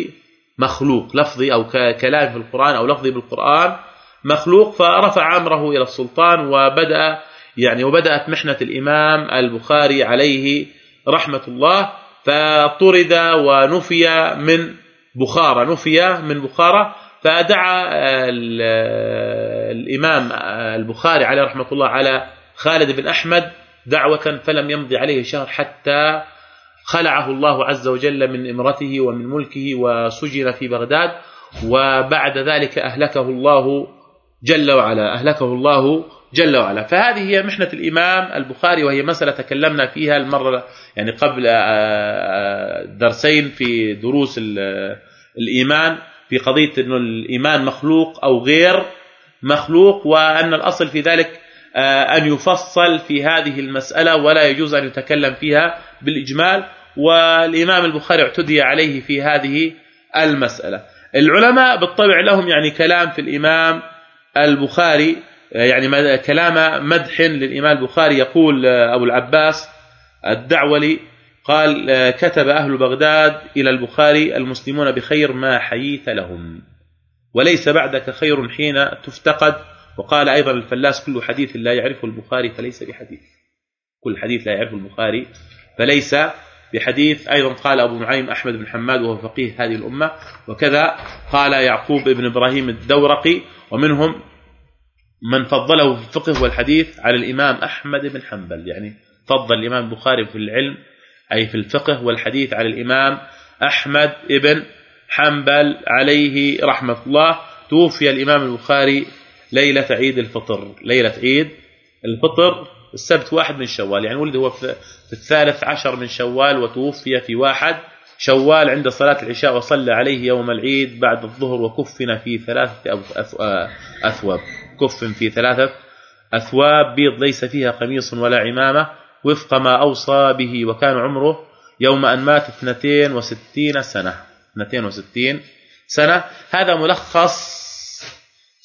مخلوق لفظي أو كلام في القرآن أو لفظي بالقرآن مخلوق فرفع أمره إلى السلطان وبدأ يعني وبدأت محنة الإمام البخاري عليه رحمة الله فطرد ونفي من بخارى نفي من بخارى فدعا الإمام البخاري عليه رحمة الله على خالد بن أحمد دعوة فلم يمضي عليه شهر حتى خلعه الله عز وجل من إمرته ومن ملكه وسجن في بغداد وبعد ذلك أهلكه الله جل وعلا أهلكه الله جل وعلا. فهذه هي محنة الإمام البخاري وهي مسألة تكلمنا فيها المرة يعني قبل آه، آه، درسين في دروس الإيمان في قضية إنه الإيمان مخلوق أو غير مخلوق وأن الأصل في ذلك آه، أن يفصل في هذه المسألة ولا يجوز أن يتكلم فيها بالإجمال والإمام البخاري اعتدي عليه في هذه المسألة. العلماء بالطبع لهم يعني كلام في الإمام البخاري يعني كلام مدح للإمام البخاري. يقول أبو العباس الدعولي قال كتب أهل بغداد إلى البخاري المسلمون بخير ما حييت لهم وليس بعدك خير حين تفتقد وقال أيضا الفلاس كل حديث لا يعرفه البخاري فليس بحديث. كل حديث لا يعرفه البخاري فليس بحديث. أيضا قال أبو نعيم أحمد بن حماد وهو فقيه هذه الأمة وكذا. قال يعقوب بن إبراهيم الدورقي ومنهم من فضله في الفقه والحديث على الإمام أحمد بن حنبل. يعني فضل الإمام البخاري في العلم أي في الفقه والحديث على الإمام أحمد بن حنبل عليه رحمة الله. توفي الإمام البخاري ليلة عيد الفطر. ليلة عيد الفطر السبت واحد من شوال. يعني ولد هو في الثالث عشر من شوال وتوفي في واحد. شوال عند صلاة العشاء وصلى عليه يوم العيد بعد الظهر وكفن في ثلاثة أثواب. كف في ثلاثة. أثواب بيض ليس فيها قميص ولا عمامة. وفق ما أوصى به وكان عمره يوم أن مات 62 سنة. 62 سنة. هذا ملخص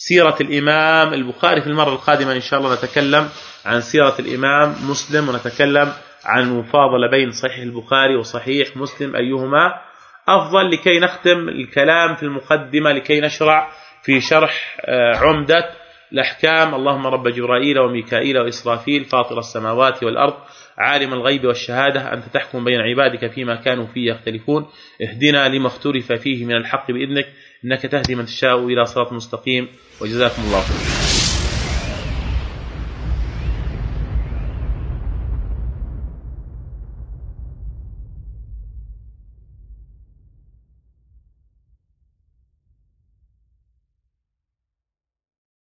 سيرة الإمام البخاري في المرة القادمة إن شاء الله نتكلم عن سيرة الإمام مسلم ونتكلم عن المفاضلة بين صحيح البخاري وصحيح مسلم أيهما أفضل لكي نختم الكلام في المقدمة لكي نشرع في شرح آه، عمدة الأحكام. اللهم رب جبرائيل وميكائيل وإسرافيل فاطر السماوات والأرض عالم الغيب والشهادة أنت تحكم بين عبادك فيما كانوا فيه يختلفون. اهدنا لما اختلف فيه من الحق بإذنك. إنك تهدي من تشاء إلى صراط مستقيم وجزاكم الله خيرا.